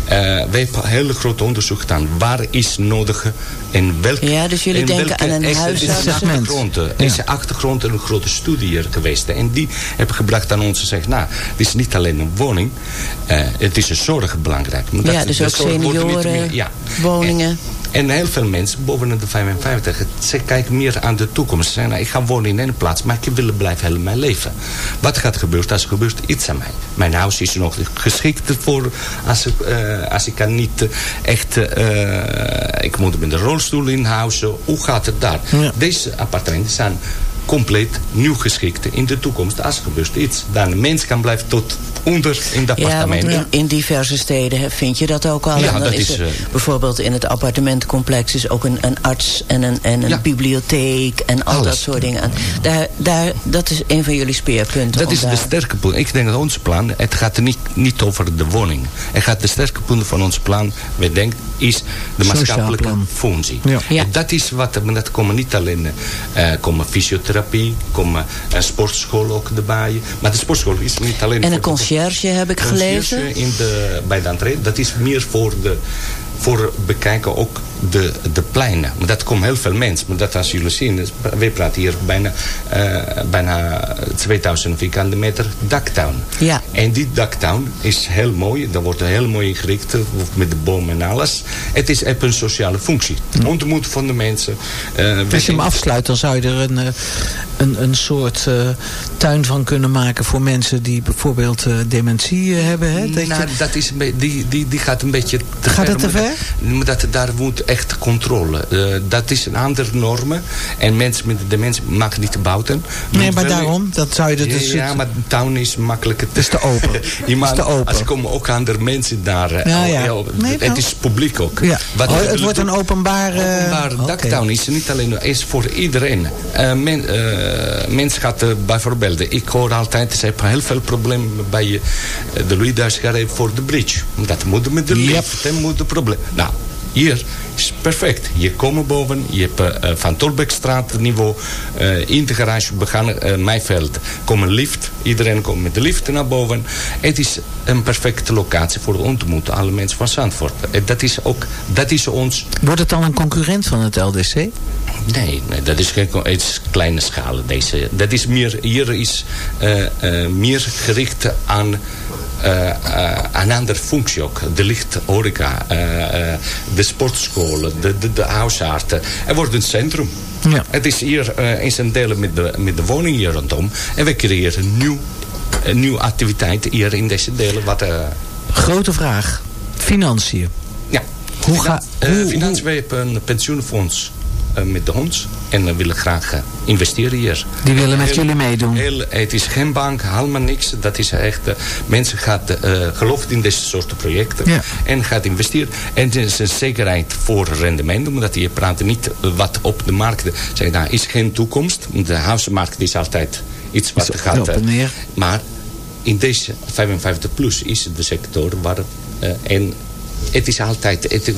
Eh wij hebben een heel groot onderzoek gedaan. Waar is nodig en welke... Ja, dus jullie en denken welke aan een is- achtergrond, achtergrond een grote studie hier geweest. En die hebben gebracht aan ons en gezegd... Nou, het is niet alleen een woning. eh, het is een zorg belangrijk. Maar Ja, dat- dus ook senioren, meer- ja. woningen. En heel veel mensen boven de 55, ze kijken meer aan de toekomst. Ze zeggen, nou, ik ga wonen in een plaats, maar ik wil blijven heel mijn leven. Wat gaat gebeuren als er gebeurt iets aan mij? Mijn huis is nog geschikt voor als ik, eh, als ik kan niet echt... eh, ik moet met de rolstoel in huis. Hoe gaat het daar? Deze appartementen zijn compleet nieuw geschikt in de toekomst. Als er gebeurt iets, dan een mens kan blijven tot onder in de Ja, appartementen. in, in diverse steden vind je dat ook al. Ja, en dan dat is is, er eh, bijvoorbeeld in het appartementencomplex is ook een, een arts en een, en een bibliotheek en al dat soort dingen. En Daar, daar, dat is een van jullie speerpunten. Dat is de sterke punt. Ik denk dat ons plan, het gaat er niet, niet over de woning. Het gaat de sterke punt van ons plan, wij denken, is de maatschappelijke functie. Ja. Ja. En dat is wat, dat komen niet alleen, eh komen fysiotherapie, komen een sportschool ook erbij. Maar de sportschool is niet alleen En een conciërge heb ik gelezen. In de, bij de entree. Dat is meer voor de voor bekijken ook de, de pleinen. Maar dat komen heel veel mensen. Maar dat als jullie zien, wij praten hier bijna, eh, bijna 2000 vierkante meter daktuin. Ja. En die daktuin is heel mooi. Dat wordt heel mooi ingericht met de bomen en alles. Het is heeft een sociale functie. Ontmoet van de mensen. Eh, Als je hem afsluit, dan zou je er een, eh, een, een soort tuin van kunnen maken voor mensen die bijvoorbeeld dementie hebben. Hè? Dat nou, je- dat is die, die, die gaat een beetje te Gaat ver. het te ver? Dat, daar moet echt controle. Eh, dat is een andere normen. En mensen met dementie mag niet buiten. nee, Moet maar daarom, dat zou je dus... ja, maar de tuin is makkelijker. Het is te open. [laughs] Iemand, is te open. Als komen ook andere mensen daar. eh, Ja, ja. ja, Nee, het is publiek ook. Ja. Wat Oh, het wordt een Openbare oké. daktuin is niet alleen is voor iedereen. Eh men, mensen gaat bijvoorbeeld, ik hoor altijd, ze hebben heel veel problemen bij de Louis Duisgaard voor de bridge. Dat moet met de Yep. lift, dat moet de probleem. Nou, Hier is perfect. Je komt boven, je hebt uh, Van Tolbeckstraat niveau, uh, in de garage begaan, uh, Meiveld, komt een lift. Iedereen komt met de lift naar boven. Het is een perfecte locatie voor de ontmoet alle mensen van Zandvoort. Dat is ook, dat is ons... Wordt het dan een concurrent van het LDC? Nee, nee dat is geen het is kleine schaal. Deze. Dat is meer, hier is meer gericht aan een andere functie ook. De lichthoreca, uh, de sportscholen, de, de, de huisarten. Er wordt een centrum. Ja. Het is hier in zijn delen met de, met de woning hier rondom. En we creëren een nieuw, een nieuwe activiteit hier in deze delen. Wat, Grote vraag. Financiën. Ja. Hoe gaat... Financiën, hebben een pensioenfonds met de hond. En we willen graag uh, investeren hier. Die willen met jullie meedoen? Heel, het is geen bank, helemaal niks. Dat is echt... Uh, mensen gaan geloven in deze soort projecten. Ja. En gaat investeren. En het is een zekerheid voor rendement. Omdat je praat niet wat op de markt... Zeg, nou, is geen toekomst. De huizenmarkt is altijd iets wat gaat... maar in deze 55 plus is de sector waar... en het is altijd, het,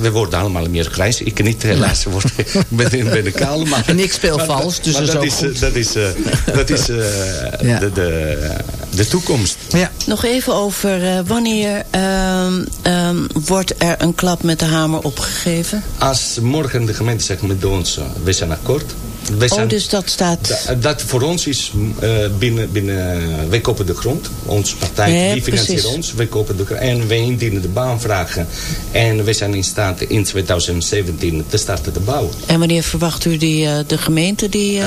we worden allemaal meer grijs. Ik niet helaas, word, ben, ben de kale. Maar, en ik speel maar, vals, dus maar dat, is, goed. dat is, uh, dat is uh, [laughs] ja. de, de, de toekomst. Ja. Nog even over uh, wanneer um, um, wordt er een klap met de hamer opgegeven? Als morgen de gemeente zegt met ons, we zijn akkoord wij zijn, oh, dus dat staat... Dat, voor ons is uh, binnen, binnen... Wij kopen de grond. Onze partij die financiert ons. Wij kopen de grond. En wij indienen de baanvragen. En wij zijn in staat in 2017 te starten te bouwen. En wanneer verwacht u die, uh, de gemeente die... Uh...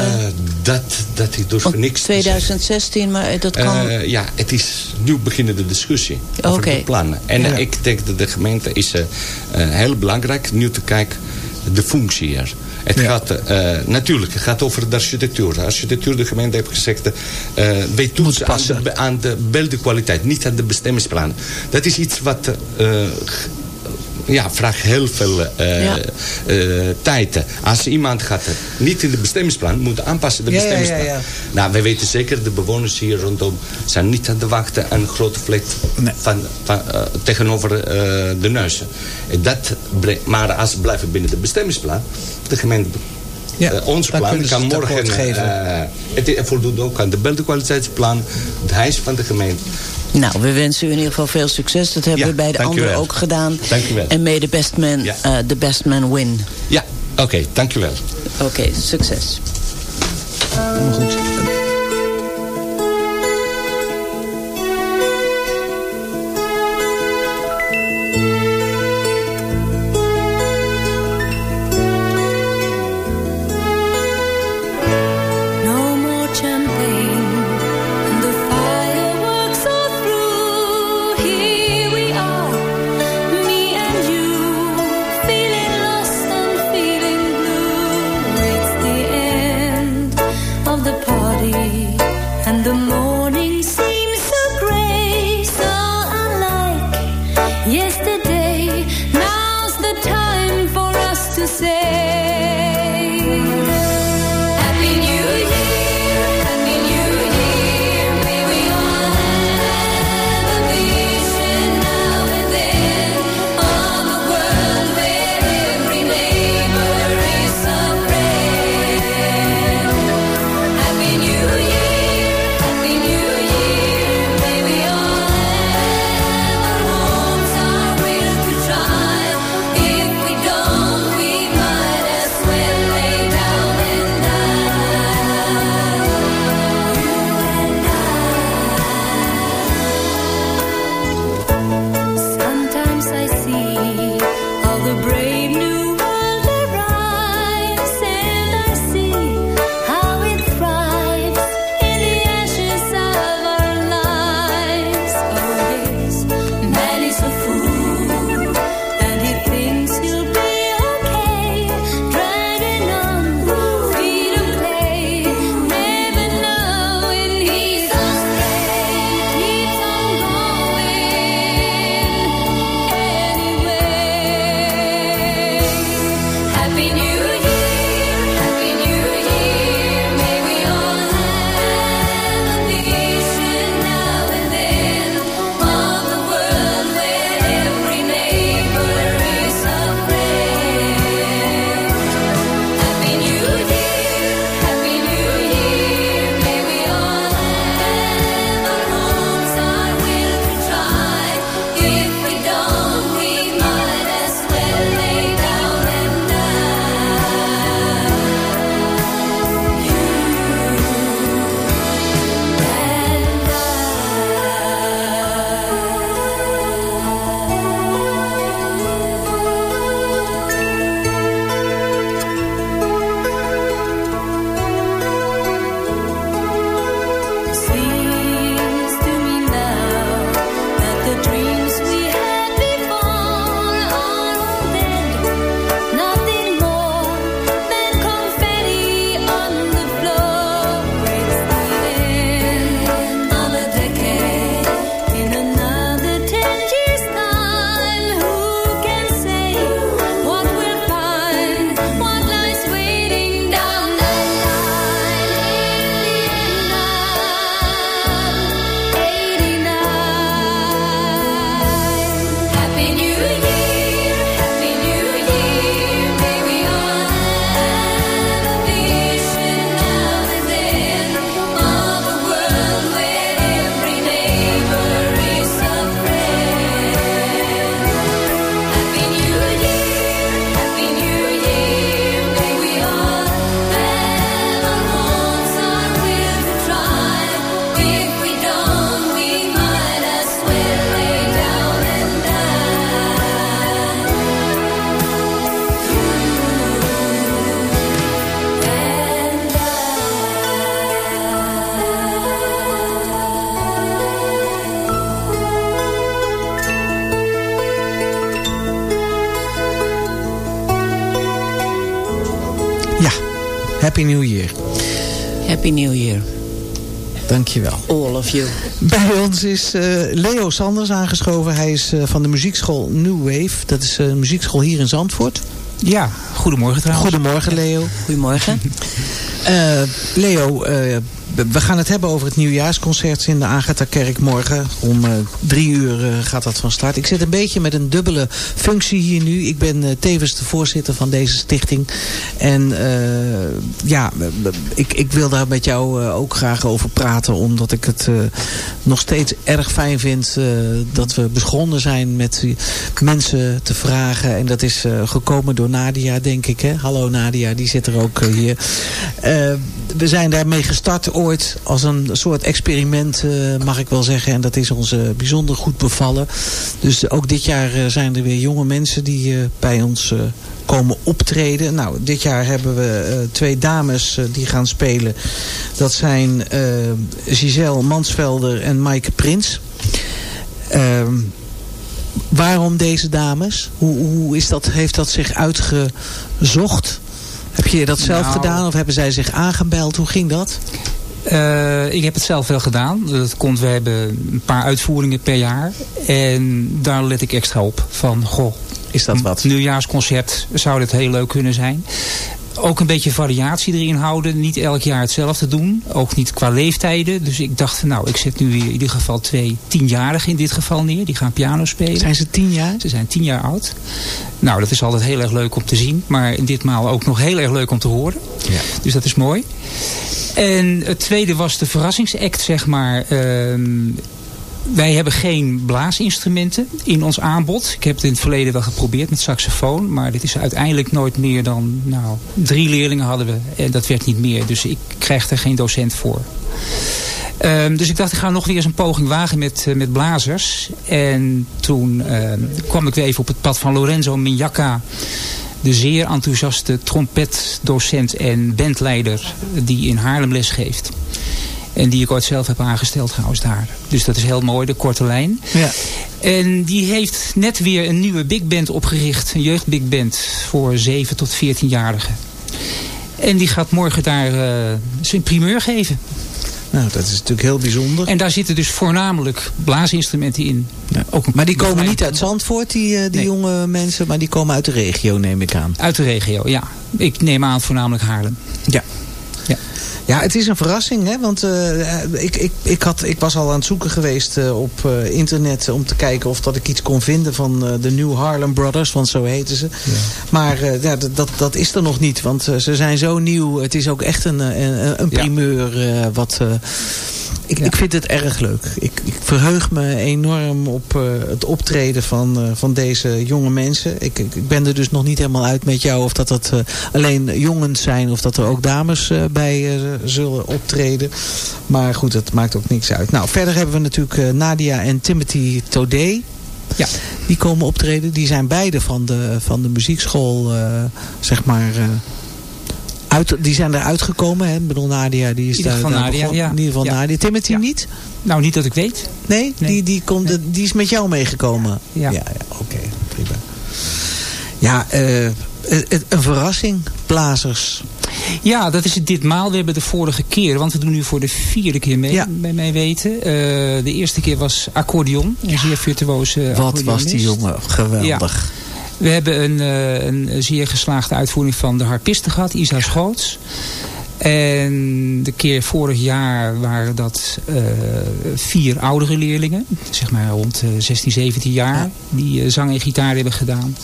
dat, dat is door voor niks 2016, maar dat kan... ja, het is nu beginnen de discussie over de plannen. En ja. ik denk dat de gemeente is heel belangrijk nu te kijken de functie hier. Het gaat uh, natuurlijk het gaat over de architectuur. De architectuur, de gemeente heeft gezegd, uh, wij toetsen aan de, aan de beeldenkwaliteit, niet aan de bestemmingsplan. Dat is iets wat uh, ja, vraagt heel veel uh, ja. uh, tijd. Als iemand gaat niet in de bestemmingsplan, moet aanpassen de ja, bestemmingsplan. Ja, nou, wij weten zeker, de bewoners hier rondom zijn niet aan de wachten aan een grote vlek nee. van, van uh, tegenover de neuzen. Dat maar als ze blijven binnen de bestemmingsplan, de gemeente ja, uh, ons plan kan morgen... Uh, het voldoet ook aan de beeldenkwaliteitsplan, het huis van de gemeente. Nou, we wensen u in ieder geval veel succes. Dat hebben ja, we bij de anderen ook gedaan. Dank u wel. En may the best man, ja. uh, the best man win. Ja, oké, okay, dank u wel. Oké, okay, succes. Goed. Dankjewel. All of you. Bij ons is uh, Leo Sanders aangeschoven. Hij is uh, van de muziekschool New Wave. Dat is een muziekschool hier in Zandvoort. Ja, goedemorgen trouwens. Goedemorgen Leo. Goedemorgen. Uh, [laughs] Leo, we gaan het hebben over het nieuwjaarsconcert in de Agatha-kerk morgen. Om uh, drie uur uh, gaat dat van start. Ik zit een beetje met een dubbele functie hier nu. Ik ben uh, tevens de voorzitter van deze stichting. En ja, ik, ik wil daar met jou ook graag over praten. Omdat ik het nog steeds erg fijn vind dat we begonnen zijn met mensen te vragen. En dat is gekomen door Nadia, denk ik. Hè? Hallo Nadia, die zit er ook hier. we zijn daarmee gestart als een soort experiment, uh, mag ik wel zeggen. En dat is ons uh, bijzonder goed bevallen. Dus ook dit jaar uh, zijn er weer jonge mensen die bij ons komen optreden. Nou, dit jaar hebben we twee dames die gaan spelen. Dat zijn Giselle Mansvelder en Maaike Prins. Ehm, waarom deze dames? Hoe, hoe is dat, heeft dat zich uitgezocht? Heb je dat zelf nou, gedaan of hebben zij zich aangebeld? Hoe ging dat? Uh, ik heb het zelf wel gedaan. Dat komt, we hebben een paar uitvoeringen per jaar. En daar let ik extra op. Van, goh, is dat wat? Nieuwjaarsconcert zou dit heel leuk kunnen zijn. Ook een beetje variatie erin houden. Niet elk jaar hetzelfde doen. Ook niet qua leeftijden. Dus ik dacht, nou, ik zet nu weer in ieder geval twee tienjarigen in dit geval neer. Die gaan piano spelen. Zijn ze tien jaar? Ze zijn tien jaar oud. Nou, dat is altijd heel erg leuk om te zien. Maar in ditmaal ook nog heel erg leuk om te horen. Ja. Dus dat is mooi. En het tweede was de verrassingsact, zeg maar. Uh, wij hebben geen blaasinstrumenten in ons aanbod. Ik heb het in het verleden wel geprobeerd met saxofoon. Maar dit is uiteindelijk nooit meer dan... Nou, drie leerlingen hadden we. En dat werd niet meer. Dus ik krijg er geen docent voor. Um, dus ik dacht, ik ga nog weer eens een poging wagen met, uh, met blazers. En toen uh, kwam ik weer even op het pad van Lorenzo Mignacca de zeer enthousiaste trompetdocent en bandleider die in Haarlem les geeft. En die ik ooit zelf heb aangesteld trouwens daar. Dus dat is heel mooi, de korte lijn. Ja. En die heeft net weer een nieuwe big band opgericht. Een jeugdbig band voor 7 tot 14-jarigen. En die gaat morgen daar uh, zijn primeur geven. Nou, dat is natuurlijk heel bijzonder. En daar zitten dus voornamelijk blaasinstrumenten in. Ja. Ook maar die komen niet uit Zandvoort, die, uh, die jonge mensen, maar die komen uit de regio, neem ik aan. Uit de regio, ja. Ik neem aan voornamelijk Haarlem. Ja. Ja. Ja, het is een verrassing, hè? want uh, ik, ik, ik, had, ik was al aan het zoeken geweest uh, op uh, internet om te kijken of dat ik iets kon vinden van de New Harlem Brothers, want zo heten ze. Ja. Maar ja, dat, dat is er nog niet, want ze zijn zo nieuw. Het is ook echt een, een, een primeur wat ik, ja. ik vind het erg leuk. Ik, ik verheug me enorm op uh, het optreden van, uh, van deze jonge mensen. Ik, ik, ben er dus nog niet helemaal uit met jou of dat dat uh, alleen jongens zijn of dat er ook dames bij zullen optreden. Maar goed, dat maakt ook niks uit. Nou, verder hebben we natuurlijk Nadia en Timothy Todé. Ja. Die komen optreden. Die zijn beide van de, van de muziekschool, zeg maar uit, die zijn eruit gekomen. Hè? Ik bedoel, Nadia die is daar, van daar Nadia, ja. In ieder geval ja. Nadia. Timothy ja. niet? Nou, niet dat ik weet. Nee? nee. Die, die, komt, nee. die is met jou meegekomen? Ja. Ja, ja oké. Okay, prima. Ja, uh, een verrassing. Blazers. Ja, dat is het ditmaal. We hebben de vorige keer, want we doen nu voor de vierde keer mee, ja. bij mij weten. Uh, de eerste keer was accordeon. Een zeer virtuoze Wat was die jongen geweldig. We hebben een, uh, een zeer geslaagde uitvoering van de harpiste gehad, Isa Schoots. En de keer vorig jaar waren dat uh, vier oudere leerlingen. Zeg maar rond uh, 16, 17 jaar. Ja. Die uh, zang en gitaar hebben gedaan.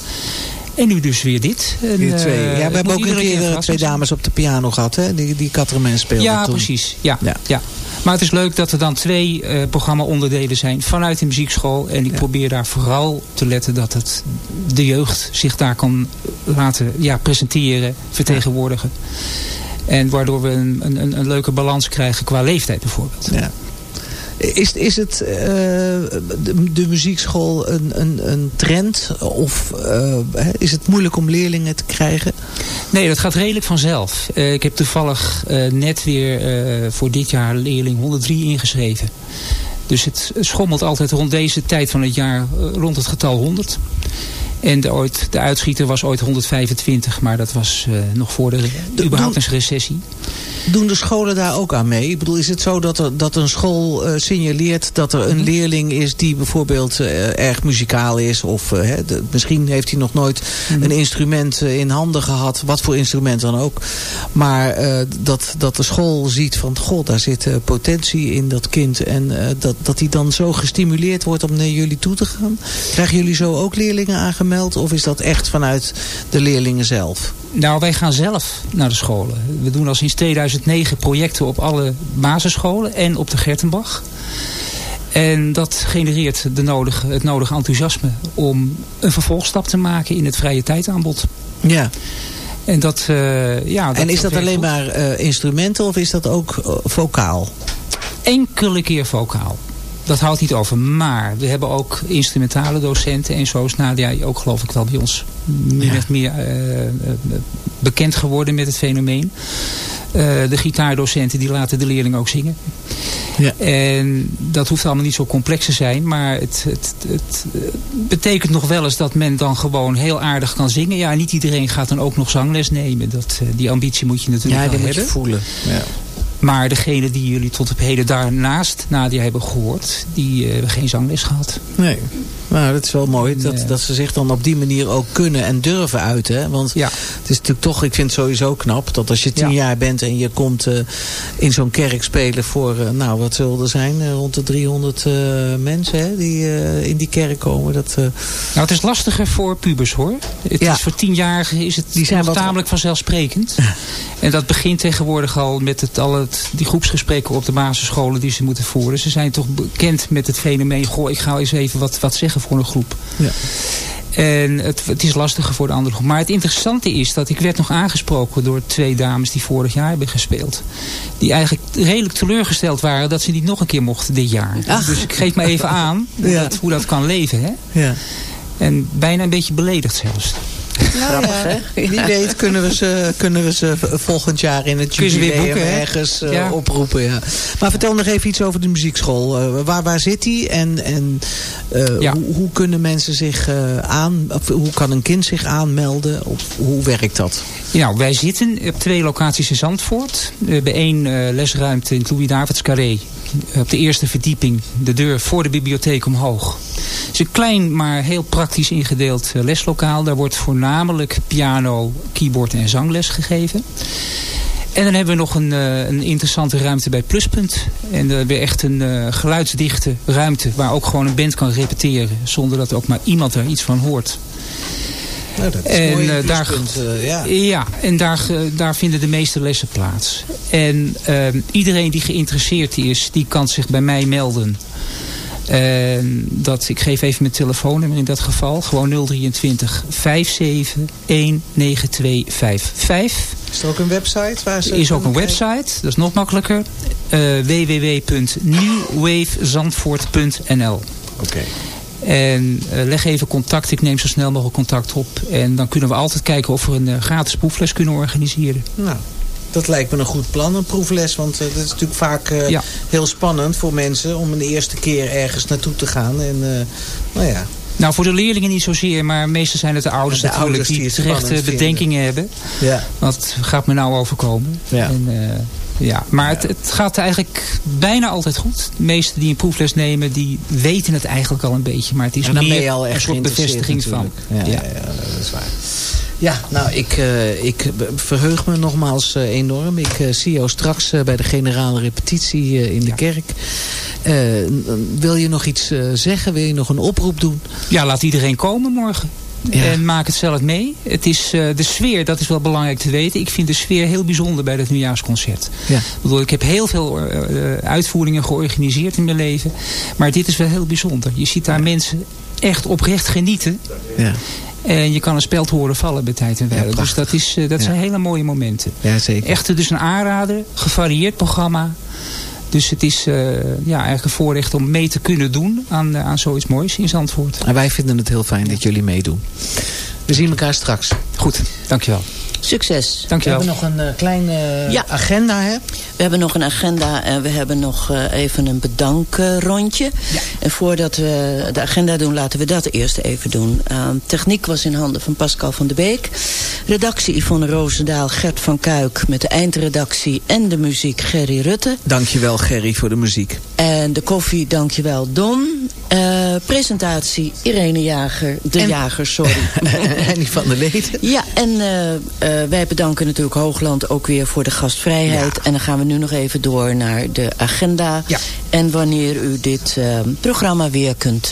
En nu dus weer dit. En, weer twee. Ja, we hebben ook een keer twee dames op de piano gehad. Hè? Die, die speelden Ja, toen. precies. Ja, ja. ja. Maar het is leuk dat er dan twee uh, programma-onderdelen zijn vanuit de muziekschool. En ik ja. probeer daar vooral te letten dat het de jeugd zich daar kan laten ja, presenteren, vertegenwoordigen. En waardoor we een, een, een leuke balans krijgen qua leeftijd bijvoorbeeld. Ja. Is, is het uh, de, de, muziekschool een, een, een trend? Of uh, is het moeilijk om leerlingen te krijgen? Nee, dat gaat redelijk vanzelf. Uh, ik heb toevallig net weer voor dit jaar leerling 103 ingeschreven. Dus het schommelt altijd rond deze tijd van het jaar rond het getal 100. En de, ooit, de uitschieter was ooit 125, maar dat was nog voor de, de überhaupt een recessie. Doen de scholen daar ook aan mee? Ik bedoel, is het zo dat, er, dat een school uh, signaleert dat er een mhm. leerling is die bijvoorbeeld uh, erg muzikaal is? Of de, misschien heeft hij nog nooit mm. een instrument in handen gehad, wat voor instrument dan ook. Maar dat, dat de school ziet van, god, daar zit potentie in dat kind. En dat, dat hij dan zo gestimuleerd wordt om naar jullie toe te gaan. Krijgen jullie zo ook leerlingen aangemeld? Of is dat echt vanuit de leerlingen zelf? Nou, wij gaan zelf naar de scholen. We doen al sinds 2009 projecten op alle basisscholen en op de Gertenbach. En dat genereert de nodige, het nodige enthousiasme om een vervolgstap te maken in het vrije tijdaanbod. Ja. En, dat, uh, ja, dat, en is dat, alleen maar uh, instrumenten of is dat ook uh, vocaal? Enkele keer vocaal dat houdt niet over. Maar we hebben ook instrumentale docenten. En zo is Nadia ook geloof ik wel bij ons meer, meer uh, bekend geworden met het fenomeen. Uh, de gitaardocenten die laten de leerlingen ook zingen. Ja. En dat hoeft allemaal niet zo complex te zijn. Maar het, het, het, betekent nog wel eens dat men dan gewoon heel aardig kan zingen. Ja, niet iedereen gaat dan ook nog zangles nemen. Dat, die ambitie moet je natuurlijk ja, wel hebben. Ja, die moet je voelen. Ja. Maar degene die jullie tot op heden daarnaast Nadia hebben gehoord... die uh, hebben geen zangles gehad. Nee, nou dat is wel mooi. Dat, dat ze zich dan op die manier ook kunnen en durven uiten. Want ja. het is natuurlijk toch, ik vind het sowieso knap... dat als je tien jaar bent en je komt uh, in zo'n kerk spelen voor... Uh, nou, wat zullen er zijn? rond de 300 mensen hè, die in die kerk komen. Dat, nou, het is lastiger voor pubers hoor. Het ja. is voor tienjarigen is het die zijn tamelijk vanzelfsprekend. [laughs] en dat begint tegenwoordig al met het, al het die groepsgesprekken op de basisscholen die ze moeten voeren. Ze zijn toch bekend met het fenomeen, goh, ik ga eens even wat, wat zeggen voor een groep. Ja. En het, het, is lastiger voor de andere groep. Maar het interessante is dat ik werd nog aangesproken door twee dames die vorig jaar hebben gespeeld. Die eigenlijk redelijk teleurgesteld waren dat ze niet nog een keer mochten dit jaar. Dus ik geef me even aan hoe, ja. dat, hoe dat kan leven. Hè? Ja. En bijna een beetje beledigd zelfs. Grappig, hè? Wie weet kunnen we, ze, kunnen we ze volgend jaar in het jubileum ergens uh, oproepen. Ja. Maar vertel nog even iets over de muziekschool. Uh, waar, waar zit die? En, en uh, hoe, hoe, kunnen mensen zich aan... Of, hoe kan een kind zich aanmelden? Of hoe werkt dat? Nou, wij zitten op twee locaties in Zandvoort. bij één lesruimte in het Louis-Davids Carré op de eerste verdieping de deur voor de bibliotheek omhoog. Het is een klein, maar heel praktisch ingedeeld eh, leslokaal. Daar wordt voornamelijk piano, keyboard en zangles gegeven. En dan hebben we nog een, uh, een interessante ruimte bij Pluspunt. En uh, weer echt een uh, geluidsdichte ruimte waar ook gewoon een band kan repeteren. Zonder dat ook maar iemand er iets van hoort. Nou, dat is en, mooi uh, daar, uh, ja. ja, en daar, daar vinden de meeste lessen plaats. En ehm, iedereen die geïnteresseerd is, die kan zich bij mij melden. En dat, ik geef even mijn telefoonnummer in dat geval. Gewoon 023 57 19255. Is er ook een website? Waar ze is ook een website. Dat is nog makkelijker. Uh, www.newwavezandvoort.nl Oké. En uh, leg even contact. Ik neem zo snel mogelijk contact op. En dan kunnen we altijd kijken of we een uh, gratis proefles kunnen organiseren. Nou, dat lijkt me een goed plan, een proefles. Want uh, dat is natuurlijk vaak ja. heel spannend voor mensen... om een eerste keer ergens naartoe te gaan. En nou ja... Nou, voor de leerlingen niet zozeer, maar meestal zijn het de ouders de natuurlijk ouders die, die terechte bedenkingen hebben. Ja. Wat gaat me nou overkomen? Ja. En, ja, maar het, het, gaat eigenlijk bijna altijd goed. De meesten die een proefles nemen, die weten het eigenlijk al een beetje. Maar het is meer al echt een soort bevestiging van. Ja, ja. ja, dat is waar. Ja, nou, ik, uh, ik verheug me nogmaals uh, enorm. Ik uh, zie jou straks bij de generale repetitie in de ja. kerk. wil je nog iets zeggen? Wil je nog een oproep doen? Ja, laat iedereen komen morgen. Ja. En maak het zelf mee. Het is, uh, de sfeer, dat is wel belangrijk te weten. Ik vind de sfeer heel bijzonder bij het nieuwjaarsconcert. Ja. Ik, bedoel, ik heb heel veel uh, uitvoeringen georganiseerd in mijn leven. Maar dit is wel heel bijzonder. Je ziet daar mensen echt oprecht genieten. Ja. En je kan een speld horen vallen bij tijd en wijle. Ja, dus dat, is, dat zijn hele mooie momenten. Ja, zeker. Echt dus een aanrader. Gevarieerd programma. Dus het is uh, ja, eigenlijk een voorrecht om mee te kunnen doen aan, uh, aan zoiets moois in Zandvoort. En wij vinden het heel fijn dat jullie meedoen. We zien elkaar straks. Goed, dankjewel. Succes. Dankjewel. We hebben nog een uh, kleine ja. agenda, hè? We hebben nog een agenda en we hebben nog uh, even een bedankrondje. Ja. En voordat we de agenda doen, laten we dat eerst even doen. Uh, techniek was in handen van Pascal van de Beek. Redactie Yvonne Roosendaal, Gert van Kuik met de eindredactie en de muziek Gerry Rutte. Dankjewel Gerry voor de muziek. En de koffie, dankjewel Don. Uh, presentatie Irene Jager, de en, Jager, sorry. [laughs] en die van de leden. Ja, en uh, uh, wij bedanken natuurlijk Hoogland ook weer voor de gastvrijheid. Ja. En dan gaan we nu nog even door naar de agenda. Ja. En wanneer u dit programma weer kunt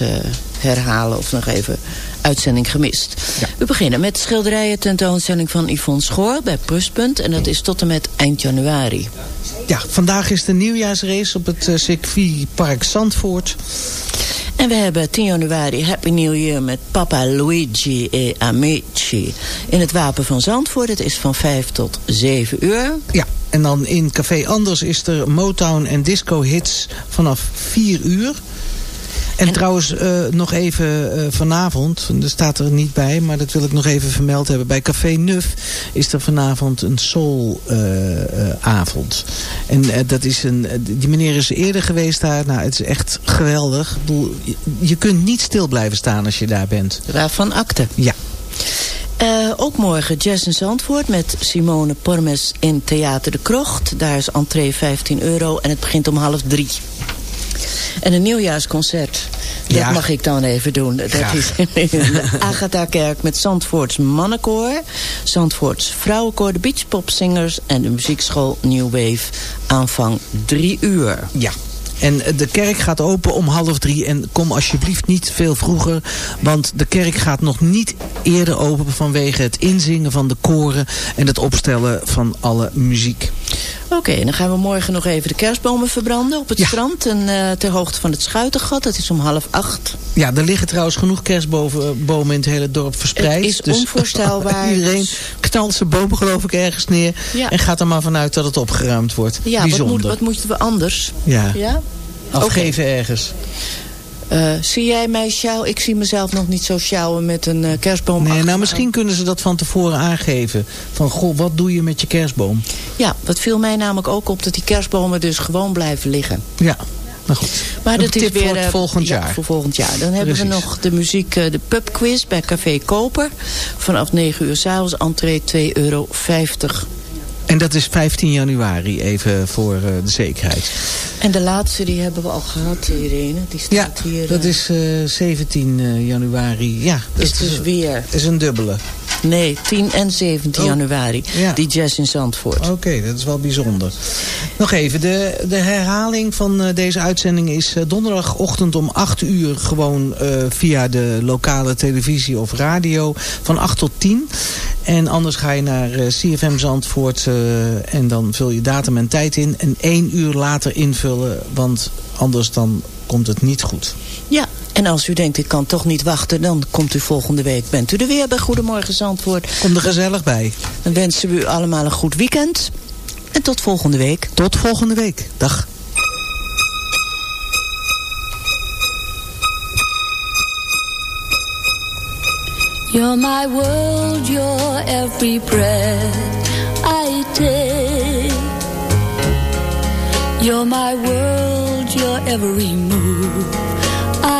herhalen of nog even uitzending gemist. Ja. We beginnen met de schilderijen tentoonstelling van Yvonne Schoor bij Pluspunt. En dat is tot en met eind januari. Ja, vandaag is de nieuwjaarsrace op het circuitpark Zandvoort. En we hebben 10 januari Happy New Year met Papa Luigi e Amici. In het Wapen van Zandvoort. Het is van 5 tot 7 uur. Ja, en dan in Café Anders is er Motown en disco hits vanaf 4 uur. En, en trouwens, uh, nog even uh, vanavond, er staat er niet bij, maar dat wil ik nog even vermeld hebben. Bij Café Nuf is er vanavond een soulavond. En dat is een, die meneer is eerder geweest daar. Nou, het is echt geweldig. Bedoel, je, je kunt niet stil blijven staan als je daar bent. Waarvan akte? Ja. Uh, ook morgen Jazz in Zandvoort met Simone Pormes in Theater de Krocht. Daar is entree 15 euro en het begint om half drie. En een nieuwjaarsconcert. Dat ja. mag ik dan even doen. Dat Graag. is in de Agatha-kerk met Zandvoorts mannenkoor. Zandvoorts vrouwenkoor, de beachpopzingers en de muziekschool New Wave. Aanvang drie uur. Ja. En de kerk gaat open om half drie. En kom alsjeblieft niet veel vroeger. Want de kerk gaat nog niet eerder open vanwege het inzingen van de koren. En het opstellen van alle muziek. Oké, okay, dan gaan we morgen nog even de kerstbomen verbranden op het ja. strand. En uh, ter hoogte van het Schuitengat. Dat is om half acht. Ja, er liggen trouwens genoeg kerstbomen in het hele dorp verspreid. Het is dus onvoorstelbaar. [laughs] Iedereen knalt zijn bomen geloof ik ergens neer. Ja. En gaat er maar vanuit dat het opgeruimd wordt. Ja, Bijzonder. wat, moet, wat moeten we anders? Ja. ja? Afgeven okay. ergens. Uh, zie jij mij sjouwen? Ik zie mezelf nog niet zo sjouwen met een uh, kerstboom. Nee, nou misschien kunnen ze dat van tevoren aangeven. Van, goh, wat doe je met je kerstboom? Ja, dat viel mij namelijk ook op dat die kerstbomen dus gewoon blijven liggen. Ja, nou goed. Maar dat is weer voor volgend ja, jaar. voor volgend jaar. Dan hebben we nog de muziek, de pubquiz bij Café Koper. Vanaf 9 uur s'avonds, entree 2,50 euro. En dat is 15 januari, even voor uh, de zekerheid. En de laatste, die hebben we al gehad, Irene. Die staat ja, hier. dat is uh, 17 uh, januari. Ja, dat is dus weer. is een dubbele. Nee, 10 en 17 oh, januari. Ja. Die jazz in Zandvoort. Oké, okay, dat is wel bijzonder. Nog even, de, de herhaling van uh, deze uitzending is uh, donderdagochtend om 8 uur gewoon uh, via de lokale televisie of radio van 8 tot 10. En anders ga je naar CFM Zandvoort en dan vul je datum en tijd in. En één uur later invullen, want anders dan komt het niet goed. En als u denkt, ik kan toch niet wachten... dan komt u volgende week, bent u er weer bij Goedemorgen Zandvoort. Kom er gezellig bij. Dan wensen we u allemaal een goed weekend. En tot volgende week. Tot volgende week. Dag. You're my world, you're every breath I take. You're my world, you're every move